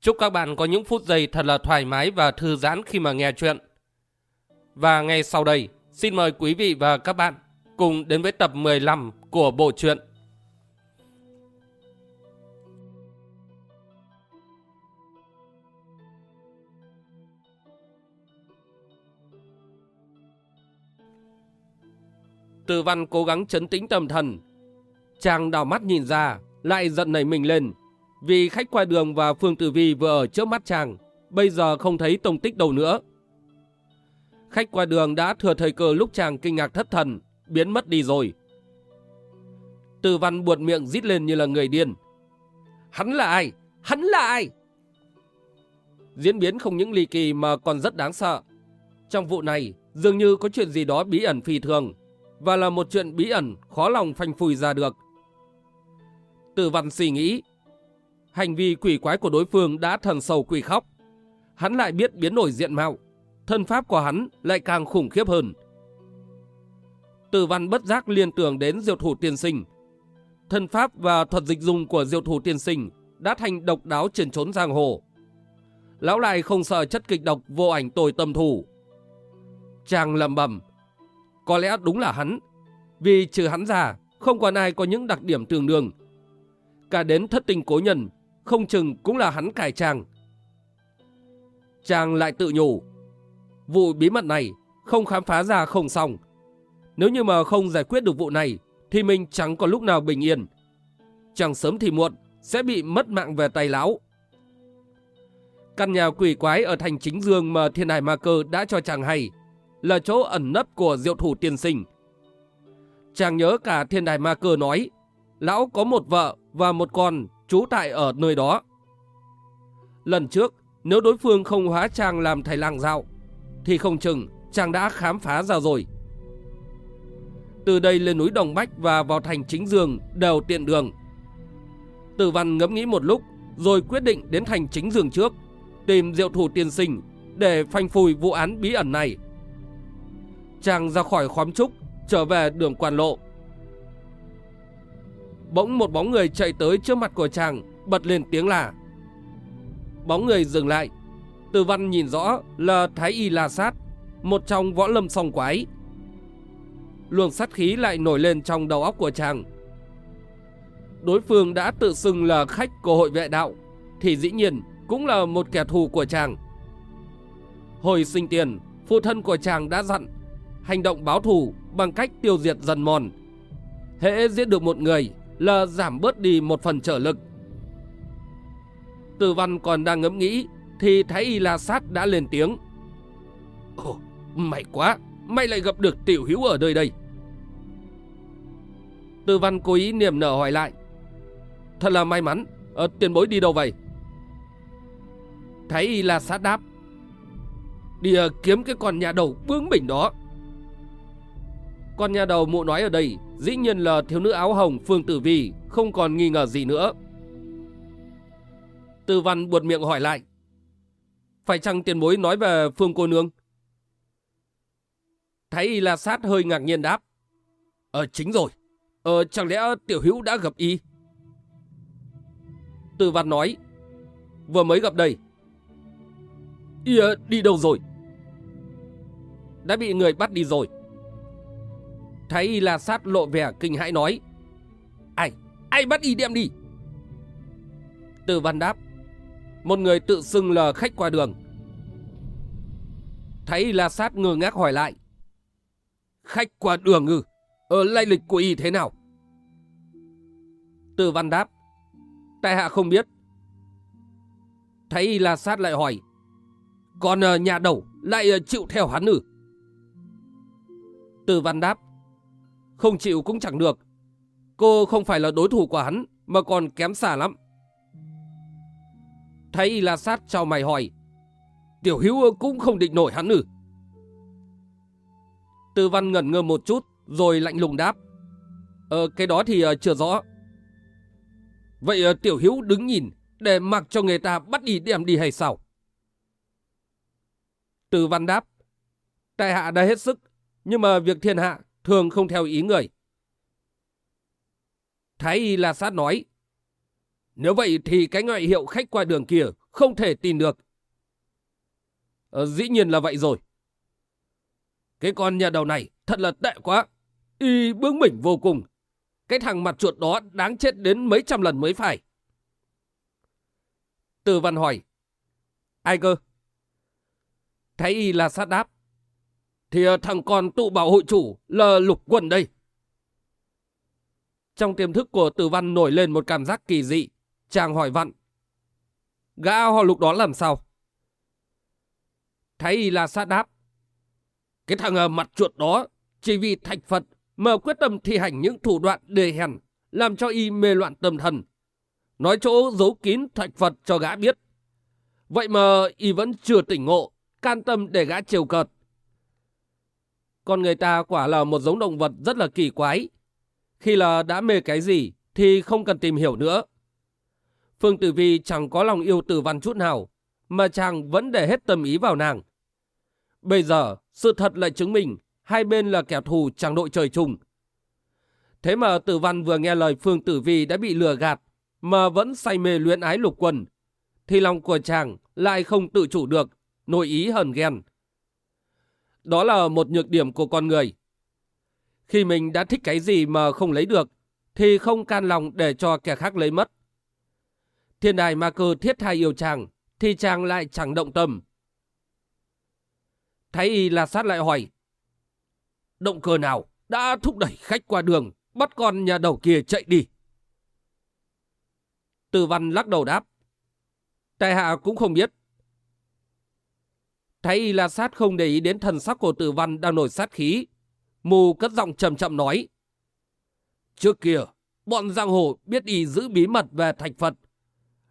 Chúc các bạn có những phút giây thật là thoải mái và thư giãn khi mà nghe chuyện. Và ngay sau đây, xin mời quý vị và các bạn cùng đến với tập 15 của bộ truyện. Từ văn cố gắng chấn tĩnh tâm thần. Chàng đào mắt nhìn ra, lại giận nảy mình lên, vì khách qua đường và Phương Tử Vi vừa ở trước mắt chàng, bây giờ không thấy tông tích đâu nữa. Khách qua đường đã thừa thời cơ lúc chàng kinh ngạc thất thần, biến mất đi rồi. Từ văn buột miệng rít lên như là người điên. Hắn là ai? Hắn là ai? Diễn biến không những ly kỳ mà còn rất đáng sợ. Trong vụ này, dường như có chuyện gì đó bí ẩn phi thường, và là một chuyện bí ẩn khó lòng phanh phui ra được. Từ văn suy nghĩ, Hành vi quỷ quái của đối phương đã thần sầu quỷ khóc. Hắn lại biết biến đổi diện mạo. Thân pháp của hắn lại càng khủng khiếp hơn. Từ văn bất giác liên tưởng đến diệu thủ tiên sinh. Thân pháp và thuật dịch dùng của diệu thủ tiên sinh đã thành độc đáo trên trốn giang hồ. Lão lại không sợ chất kịch độc vô ảnh tồi tâm thủ. Chàng lầm bẩm Có lẽ đúng là hắn. Vì trừ hắn ra, không còn ai có những đặc điểm tương đương. Cả đến thất tình cố nhân không chừng cũng là hắn cài chàng, Chàng lại tự nhủ, vụ bí mật này không khám phá ra không xong. Nếu như mà không giải quyết được vụ này, thì mình chẳng có lúc nào bình yên. Chẳng sớm thì muộn, sẽ bị mất mạng về tay lão. Căn nhà quỷ quái ở thành chính dương mà thiên hải ma cơ đã cho chàng hay, là chỗ ẩn nấp của diệu thủ tiên sinh. Chàng nhớ cả thiên đài ma cơ nói, lão có một vợ và một con trú tại ở nơi đó. Lần trước, nếu đối phương không hóa trang làm thầy lang dạo, thì không chừng chàng đã khám phá ra rồi. Từ đây lên núi Đồng Bách và vào thành chính dương đều tiện đường. Tử văn ngẫm nghĩ một lúc, rồi quyết định đến thành chính dương trước, tìm diệu thủ tiên sinh để phanh phui vụ án bí ẩn này. Chàng ra khỏi khóm trúc, trở về đường quan lộ. Bỗng một bóng người chạy tới trước mặt của chàng, bật lên tiếng là. Bóng người dừng lại. Từ văn nhìn rõ là Thái Y La Sát, một trong võ lâm song quái. Luồng sát khí lại nổi lên trong đầu óc của chàng. Đối phương đã tự xưng là khách của hội vệ đạo, thì dĩ nhiên cũng là một kẻ thù của chàng. Hồi sinh tiền, phụ thân của chàng đã dặn hành động báo thù bằng cách tiêu diệt dần mòn. Hễ giết được một người là giảm bớt đi một phần trở lực. Tử văn còn đang ngẫm nghĩ thì Thái Y La Sát đã lên tiếng. Ồ, may quá, may lại gặp được tiểu hữu ở nơi đây. Tử văn cố ý niềm nở hỏi lại. Thật là may mắn, ở tiền bối đi đâu vậy? Thái Y La Sát đáp. Đi ờ, kiếm cái con nhà đầu bướng bỉnh đó. Con nhà đầu mụ nói ở đây dĩ nhiên là thiếu nữ áo hồng Phương Tử Vi không còn nghi ngờ gì nữa. Tư văn buột miệng hỏi lại. Phải chăng tiền bối nói về Phương cô nương? Thái y la sát hơi ngạc nhiên đáp. Ờ chính rồi. Ờ chẳng lẽ tiểu hữu đã gặp y? Tư văn nói. Vừa mới gặp đây. Y ờ, đi đâu rồi? Đã bị người bắt đi rồi thấy y la sát lộ vẻ kinh hãi nói. Ai? Ai bắt y đem đi? Từ văn đáp. Một người tự xưng là khách qua đường. thấy y la sát ngơ ngác hỏi lại. Khách qua đường ư? Ở lai lịch của y thế nào? Từ văn đáp. Tại hạ không biết. thấy y la sát lại hỏi. Còn ờ, nhà đầu lại ờ, chịu theo hắn ư? Từ văn đáp. Không chịu cũng chẳng được. Cô không phải là đối thủ của hắn, mà còn kém xa lắm. Thấy Y La Sát chào mày hỏi. tiểu hữu cũng không định nổi hắn ư. Tư văn ngẩn ngơ một chút, rồi lạnh lùng đáp. Ờ, cái đó thì uh, chưa rõ. Vậy uh, tiểu hữu đứng nhìn, để mặc cho người ta bắt đi đem đi hay sao? Từ văn đáp. Tại hạ đã hết sức, nhưng mà việc thiên hạ thường không theo ý người. Thái y La Sát nói. Nếu vậy thì cái ngoại hiệu khách qua đường kia không thể tin được. Ờ, dĩ nhiên là vậy rồi. Cái con nhà đầu này thật là tệ quá. Y bướng bỉnh vô cùng. Cái thằng mặt chuột đó đáng chết đến mấy trăm lần mới phải. Từ văn hỏi. Ai cơ? Thái y là sát đáp. Thì ờ, thằng con tụ bảo hội chủ là lục quân đây. Trong tiềm thức của tử văn nổi lên một cảm giác kỳ dị. Chàng hỏi vặn. Gã họ lục đó làm sao? Thái y là sát đáp. Cái thằng ở mặt chuột đó chỉ vì thạch Phật mà quyết tâm thi hành những thủ đoạn đề hèn làm cho y mê loạn tâm thần. Nói chỗ giấu kín thạch Phật cho gã biết. Vậy mà y vẫn chưa tỉnh ngộ, can tâm để gã chiều cợt. Con người ta quả là một giống động vật rất là kỳ quái. Khi là đã mê cái gì thì không cần tìm hiểu nữa. Phương Tử Vi chẳng có lòng yêu tử văn chút nào, mà chàng vẫn để hết tâm ý vào nàng. Bây giờ, sự thật lại chứng minh hai bên là kẻ thù chẳng đội trời chung. Thế mà tử văn vừa nghe lời Phương Tử Vi đã bị lừa gạt, mà vẫn say mê luyện ái lục quần thì lòng của chàng lại không tự chủ được, nội ý hờn ghen. Đó là một nhược điểm của con người. Khi mình đã thích cái gì mà không lấy được, thì không can lòng để cho kẻ khác lấy mất. Thiên đài ma cơ thiết thai yêu chàng, thì chàng lại chẳng động tâm. Thái y là sát lại hỏi. Động cơ nào đã thúc đẩy khách qua đường, bắt con nhà đầu kia chạy đi? Từ văn lắc đầu đáp. Tài hạ cũng không biết. Thái y la sát không để ý đến thần sắc của tử văn đang nổi sát khí. Mù cất giọng chậm chậm nói. Trước kia, bọn giang hồ biết y giữ bí mật về thạch Phật.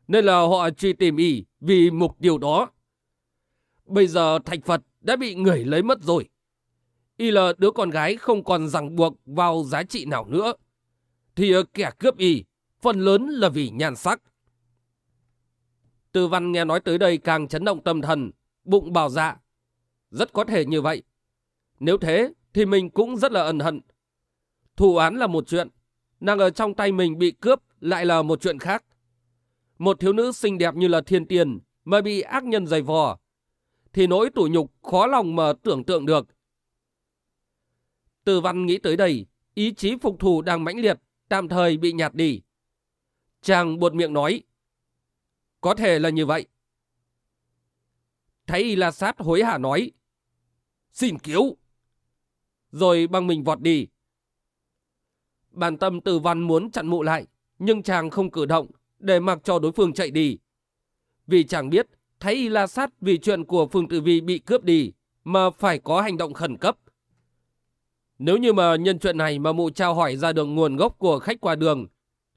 Nên là họ truy tìm y vì mục tiêu đó. Bây giờ thạch Phật đã bị người lấy mất rồi. Y là đứa con gái không còn ràng buộc vào giá trị nào nữa. Thì kẻ cướp y, phần lớn là vì nhan sắc. Tư văn nghe nói tới đây càng chấn động tâm thần, bụng bảo dạ. Rất có thể như vậy. Nếu thế thì mình cũng rất là ẩn hận. Thủ án là một chuyện, nàng ở trong tay mình bị cướp lại là một chuyện khác. Một thiếu nữ xinh đẹp như là thiên tiền mà bị ác nhân giày vò, thì nỗi tủi nhục khó lòng mà tưởng tượng được. Từ văn nghĩ tới đây, ý chí phục thù đang mãnh liệt, tạm thời bị nhạt đi. Chàng buột miệng nói, có thể là như vậy. Thấy Y La Sát hối hả nói, xin cứu. Rồi băng mình vọt đi. Bản tâm từ văn muốn chặn mụ lại, nhưng chàng không cử động để mặc cho đối phương chạy đi. Vì chàng biết, thấy Y La Sát vì chuyện của Phương Tử Vi bị cướp đi, mà phải có hành động khẩn cấp. Nếu như mà nhân chuyện này mà mụ trao hỏi ra được nguồn gốc của khách qua đường,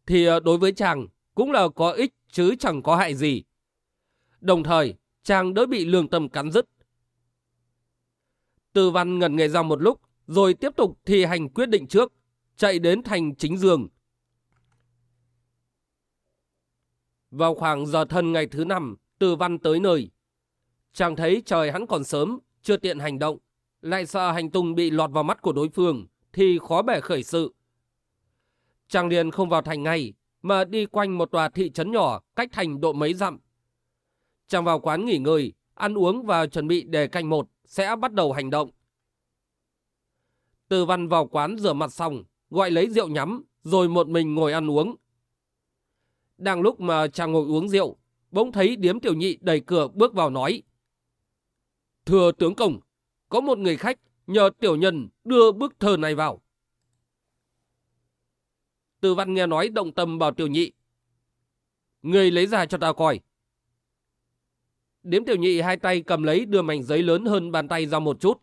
thì ờ, đối với chàng cũng là có ích chứ chẳng có hại gì. Đồng thời, chàng đỡ bị lương tâm cắn dứt. Từ văn ngẩn nghề ra một lúc, rồi tiếp tục thi hành quyết định trước, chạy đến thành chính dương. Vào khoảng giờ thân ngày thứ năm, từ văn tới nơi. Chàng thấy trời hắn còn sớm, chưa tiện hành động, lại sợ hành tung bị lọt vào mắt của đối phương, thì khó bẻ khởi sự. Chàng liền không vào thành ngay, mà đi quanh một tòa thị trấn nhỏ cách thành độ mấy dặm. Chàng vào quán nghỉ ngơi, ăn uống và chuẩn bị để canh một sẽ bắt đầu hành động. Từ văn vào quán rửa mặt xong, gọi lấy rượu nhắm, rồi một mình ngồi ăn uống. Đang lúc mà chàng ngồi uống rượu, bỗng thấy điếm tiểu nhị đẩy cửa bước vào nói. Thưa tướng công, có một người khách nhờ tiểu nhân đưa bức thơ này vào. Từ văn nghe nói động tâm bảo tiểu nhị. Người lấy ra cho ta coi. Điếm tiểu nhị hai tay cầm lấy đưa mảnh giấy lớn hơn bàn tay ra một chút.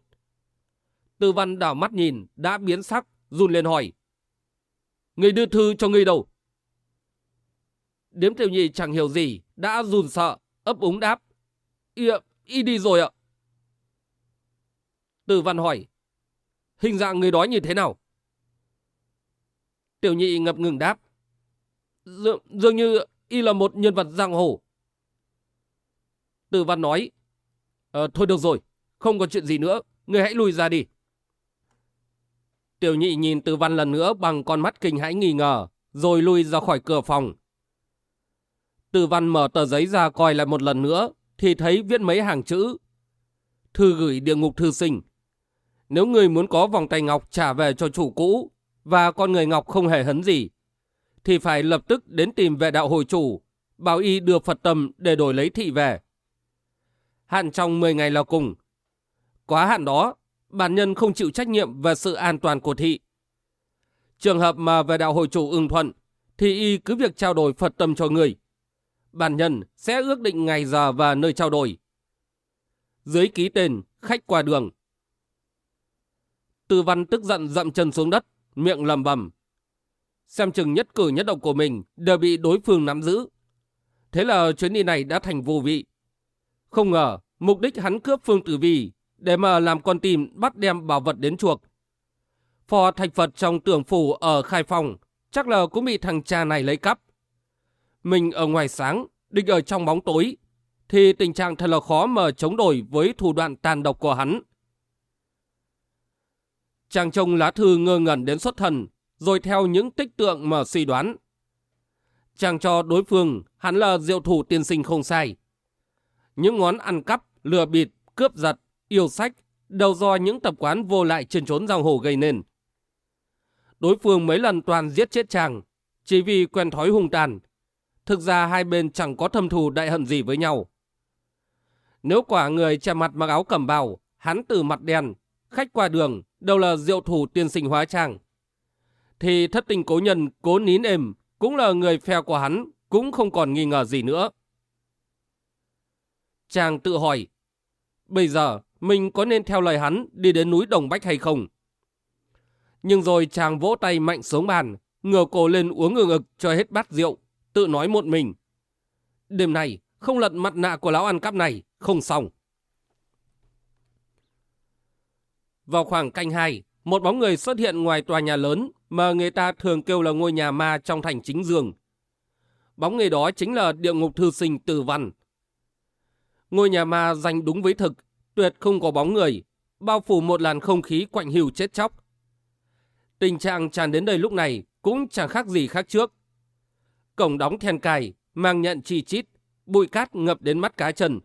Từ văn đảo mắt nhìn, đã biến sắc, run lên hỏi. Người đưa thư cho người đâu? Điếm tiểu nhị chẳng hiểu gì, đã run sợ, ấp úng đáp. Y, y đi rồi ạ. Từ văn hỏi, hình dạng người đó như thế nào? Tiểu nhị ngập ngừng đáp, dường, dường như y là một nhân vật giang hồ. Từ văn nói, ờ, thôi được rồi, không có chuyện gì nữa, người hãy lùi ra đi. Tiểu nhị nhìn từ văn lần nữa bằng con mắt kinh hãi nghi ngờ, rồi lui ra khỏi cửa phòng. Từ văn mở tờ giấy ra coi lại một lần nữa, thì thấy viết mấy hàng chữ. Thư gửi địa ngục thư sinh. Nếu người muốn có vòng tay ngọc trả về cho chủ cũ, và con người ngọc không hề hấn gì, thì phải lập tức đến tìm vệ đạo hồi chủ, bảo y đưa Phật tâm để đổi lấy thị về. Hạn trong 10 ngày là cùng. Quá hạn đó, bản nhân không chịu trách nhiệm về sự an toàn của thị. Trường hợp mà về đạo hội chủ ưng thuận, thì y cứ việc trao đổi Phật tâm cho người. Bản nhân sẽ ước định ngày giờ và nơi trao đổi. Dưới ký tên, khách qua đường. Tư văn tức giận dậm chân xuống đất, miệng lầm bầm. Xem chừng nhất cử nhất động của mình đều bị đối phương nắm giữ. Thế là chuyến đi này đã thành vô vị. Không ngờ, mục đích hắn cướp Phương Tử Vi để mà làm con tim bắt đem bảo vật đến chuộc. Phò thạch Phật trong tưởng phủ ở Khai Phòng chắc là cũng bị thằng cha này lấy cắp. Mình ở ngoài sáng, địch ở trong bóng tối, thì tình trạng thật là khó mà chống đổi với thủ đoạn tàn độc của hắn. Chàng trông lá thư ngơ ngẩn đến xuất thần, rồi theo những tích tượng mà suy đoán. Chàng cho đối phương hắn là diệu thủ tiên sinh không sai. Những ngón ăn cắp, lừa bịp, cướp giật, yêu sách đều do những tập quán vô lại trên trốn giang hồ gây nên. Đối phương mấy lần toàn giết chết chàng, chỉ vì quen thói hung tàn. Thực ra hai bên chẳng có thâm thù đại hận gì với nhau. Nếu quả người che mặt mặc áo cẩm bào, hắn từ mặt đen, khách qua đường, đều là diệu thủ tiên sinh hóa chàng Thì thất tình cố nhân cố nín êm, cũng là người phe của hắn, cũng không còn nghi ngờ gì nữa. Chàng tự hỏi, bây giờ mình có nên theo lời hắn đi đến núi Đồng Bách hay không? Nhưng rồi chàng vỗ tay mạnh xuống bàn, ngửa cổ lên uống ngừng ực cho hết bát rượu, tự nói một mình. Đêm này, không lật mặt nạ của lão ăn cắp này, không xong. Vào khoảng canh hai, một bóng người xuất hiện ngoài tòa nhà lớn mà người ta thường kêu là ngôi nhà ma trong thành chính dương. Bóng người đó chính là địa ngục thư sinh Từ Văn. Ngôi nhà ma danh đúng với thực, tuyệt không có bóng người, bao phủ một làn không khí quạnh hiu chết chóc. Tình trạng tràn đến đây lúc này cũng chẳng khác gì khác trước. Cổng đóng then cài, mang nhận chi chít, bụi cát ngập đến mắt cá chân.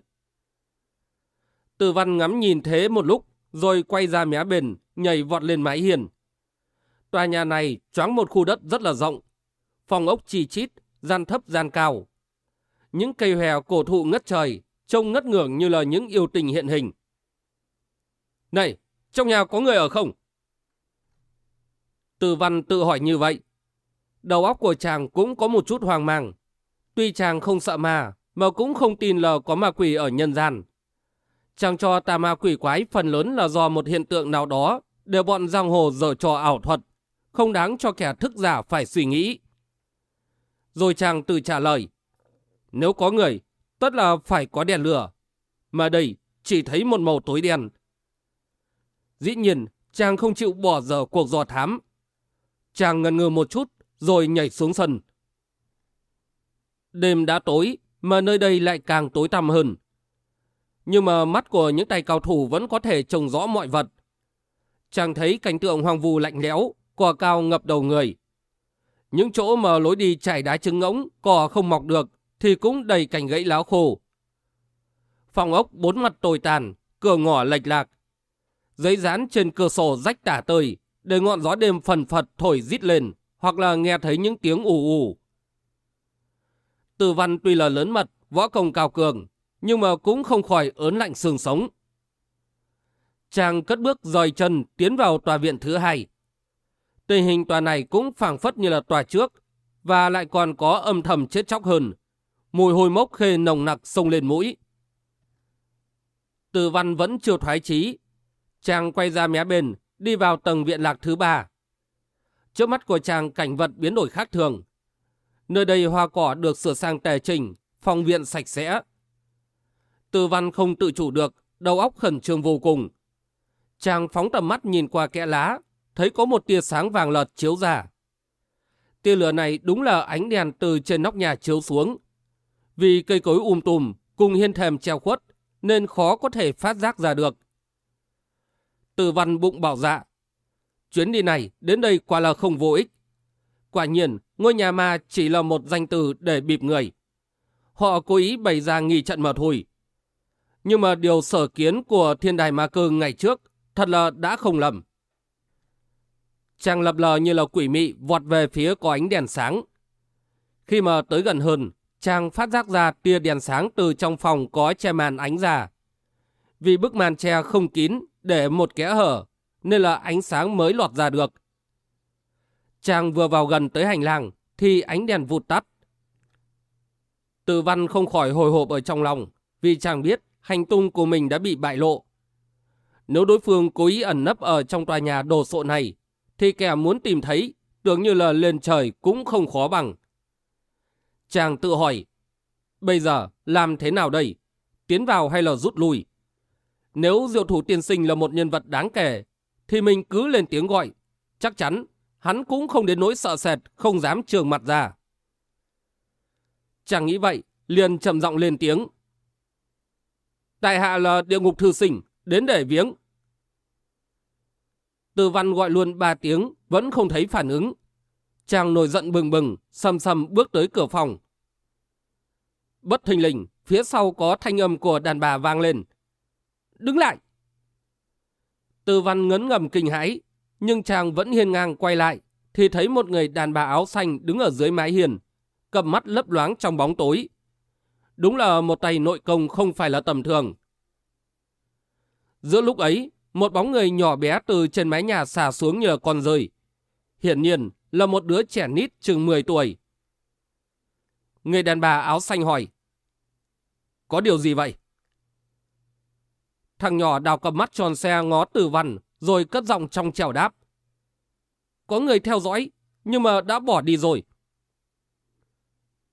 Từ văn ngắm nhìn thế một lúc, rồi quay ra mé bền nhảy vọt lên mái hiền. Tòa nhà này choáng một khu đất rất là rộng. Phòng ốc chi chít, gian thấp gian cao. Những cây hòe cổ thụ ngất trời, trông ngất ngưởng như là những yêu tình hiện hình. Này, trong nhà có người ở không? Từ văn tự hỏi như vậy. Đầu óc của chàng cũng có một chút hoang mang. Tuy chàng không sợ ma, mà cũng không tin là có ma quỷ ở nhân gian. Chàng cho tà ma quỷ quái phần lớn là do một hiện tượng nào đó để bọn giang hồ dở trò ảo thuật, không đáng cho kẻ thức giả phải suy nghĩ. Rồi chàng tự trả lời, nếu có người, tất là phải có đèn lửa, mà đây chỉ thấy một màu tối đen. Dĩ nhiên, chàng không chịu bỏ dở cuộc dò thám. Chàng ngần ngừ một chút, rồi nhảy xuống sân. Đêm đã tối, mà nơi đây lại càng tối tăm hơn. Nhưng mà mắt của những tay cao thủ vẫn có thể trông rõ mọi vật. Chàng thấy cảnh tượng hoang vu lạnh lẽo, cỏ cao ngập đầu người. Những chỗ mà lối đi chảy đá trứng ngỗng, cỏ không mọc được, thì cũng đầy cành gãy láo khô. Phòng ốc bốn mặt tồi tàn, cửa ngõ lệch lạc. Giấy dán trên cửa sổ rách tả tơi, để ngọn gió đêm phần phật thổi rít lên, hoặc là nghe thấy những tiếng ù ù. Từ văn tuy là lớn mật, võ công cao cường, nhưng mà cũng không khỏi ớn lạnh xương sống. Chàng cất bước rời chân tiến vào tòa viện thứ hai. Tình hình tòa này cũng phảng phất như là tòa trước, và lại còn có âm thầm chết chóc hơn. Mùi hôi mốc khê nồng nặc sông lên mũi. Từ văn vẫn chưa thoái chí. Chàng quay ra mé bên, đi vào tầng viện lạc thứ ba. Trước mắt của chàng cảnh vật biến đổi khác thường. Nơi đây hoa cỏ được sửa sang tề chỉnh, phòng viện sạch sẽ. Từ văn không tự chủ được, đầu óc khẩn trương vô cùng. Chàng phóng tầm mắt nhìn qua kẽ lá, thấy có một tia sáng vàng lợt chiếu ra. Tia lửa này đúng là ánh đèn từ trên nóc nhà chiếu xuống. Vì cây cối um tùm cùng hiên thềm treo khuất, nên khó có thể phát giác ra được. Từ văn bụng bảo dạ. Chuyến đi này đến đây quả là không vô ích. Quả nhiên, ngôi nhà ma chỉ là một danh từ để bịp người. Họ cố ý bày ra nghỉ trận mà thôi. Nhưng mà điều sở kiến của thiên đài ma cơ ngày trước thật là đã không lầm. Chàng lập lờ như là quỷ mị vọt về phía có ánh đèn sáng. Khi mà tới gần hơn, chàng phát giác ra tia đèn sáng từ trong phòng có che màn ánh ra. Vì bức màn che không kín để một kẽ hở, nên là ánh sáng mới lọt ra được. Chàng vừa vào gần tới hành lang, thì ánh đèn vụt tắt. Từ văn không khỏi hồi hộp ở trong lòng, vì chàng biết hành tung của mình đã bị bại lộ. Nếu đối phương cố ý ẩn nấp ở trong tòa nhà đồ sộ này, thì kẻ muốn tìm thấy, tưởng như là lên trời cũng không khó bằng. Chàng tự hỏi, bây giờ làm thế nào đây? Tiến vào hay là rút lui? Nếu diệu thủ tiên sinh là một nhân vật đáng kể, thì mình cứ lên tiếng gọi. Chắc chắn, hắn cũng không đến nỗi sợ sệt, không dám trường mặt ra. Chàng nghĩ vậy, liền trầm giọng lên tiếng. Tại hạ là địa ngục thư sinh, đến để viếng. Từ văn gọi luôn ba tiếng, vẫn không thấy phản ứng. Chàng nổi giận bừng bừng, sầm sầm bước tới cửa phòng. Bất thình lình, phía sau có thanh âm của đàn bà vang lên. Đứng lại! tư văn ngấn ngầm kinh hãi, nhưng chàng vẫn hiên ngang quay lại, thì thấy một người đàn bà áo xanh đứng ở dưới mái hiền, cầm mắt lấp loáng trong bóng tối. Đúng là một tay nội công không phải là tầm thường. Giữa lúc ấy, một bóng người nhỏ bé từ trên mái nhà xả xuống nhờ con rơi. Hiển nhiên là một đứa trẻ nít chừng 10 tuổi. Người đàn bà áo xanh hỏi. Có điều gì vậy? Thằng nhỏ đào cầm mắt tròn xe ngó tử văn, rồi cất giọng trong trèo đáp. Có người theo dõi, nhưng mà đã bỏ đi rồi.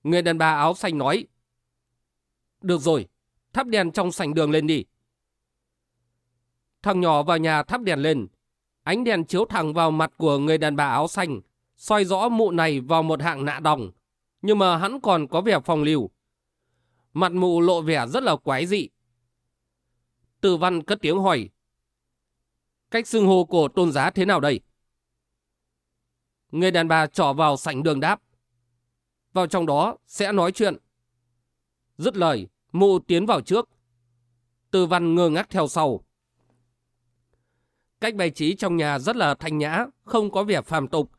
Người đàn bà áo xanh nói. Được rồi, thắp đèn trong sảnh đường lên đi. Thằng nhỏ vào nhà thắp đèn lên. Ánh đèn chiếu thẳng vào mặt của người đàn bà áo xanh, soi rõ mụ này vào một hạng nạ đồng. Nhưng mà hắn còn có vẻ phòng liều. Mặt mụ lộ vẻ rất là quái dị. Từ văn cất tiếng hỏi. Cách xưng hô của tôn giá thế nào đây? Người đàn bà trỏ vào sảnh đường đáp. Vào trong đó sẽ nói chuyện. Dứt lời, mụ tiến vào trước. Từ văn ngơ ngác theo sau. Cách bày trí trong nhà rất là thanh nhã, không có vẻ phàm tục.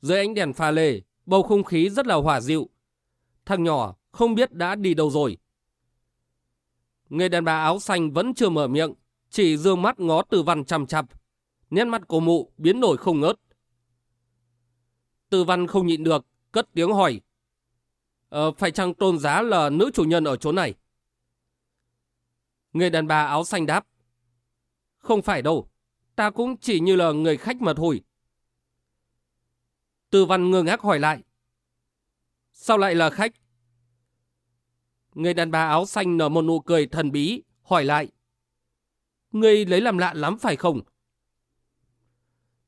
Dưới ánh đèn pha lê, bầu không khí rất là hòa dịu. Thằng nhỏ không biết đã đi đâu rồi. Người đàn bà áo xanh vẫn chưa mở miệng, chỉ dương mắt ngó từ văn chằm chằm. Nét mắt của mụ biến đổi không ngớt. Từ văn không nhịn được, cất tiếng hỏi. Ờ, phải chăng tôn giá là nữ chủ nhân ở chỗ này? Người đàn bà áo xanh đáp. Không phải đâu, ta cũng chỉ như là người khách mà thôi. Từ văn ngơ ngác hỏi lại. Sao lại là khách? Người đàn bà áo xanh nở một nụ cười thần bí, hỏi lại. Ngươi lấy làm lạ lắm phải không?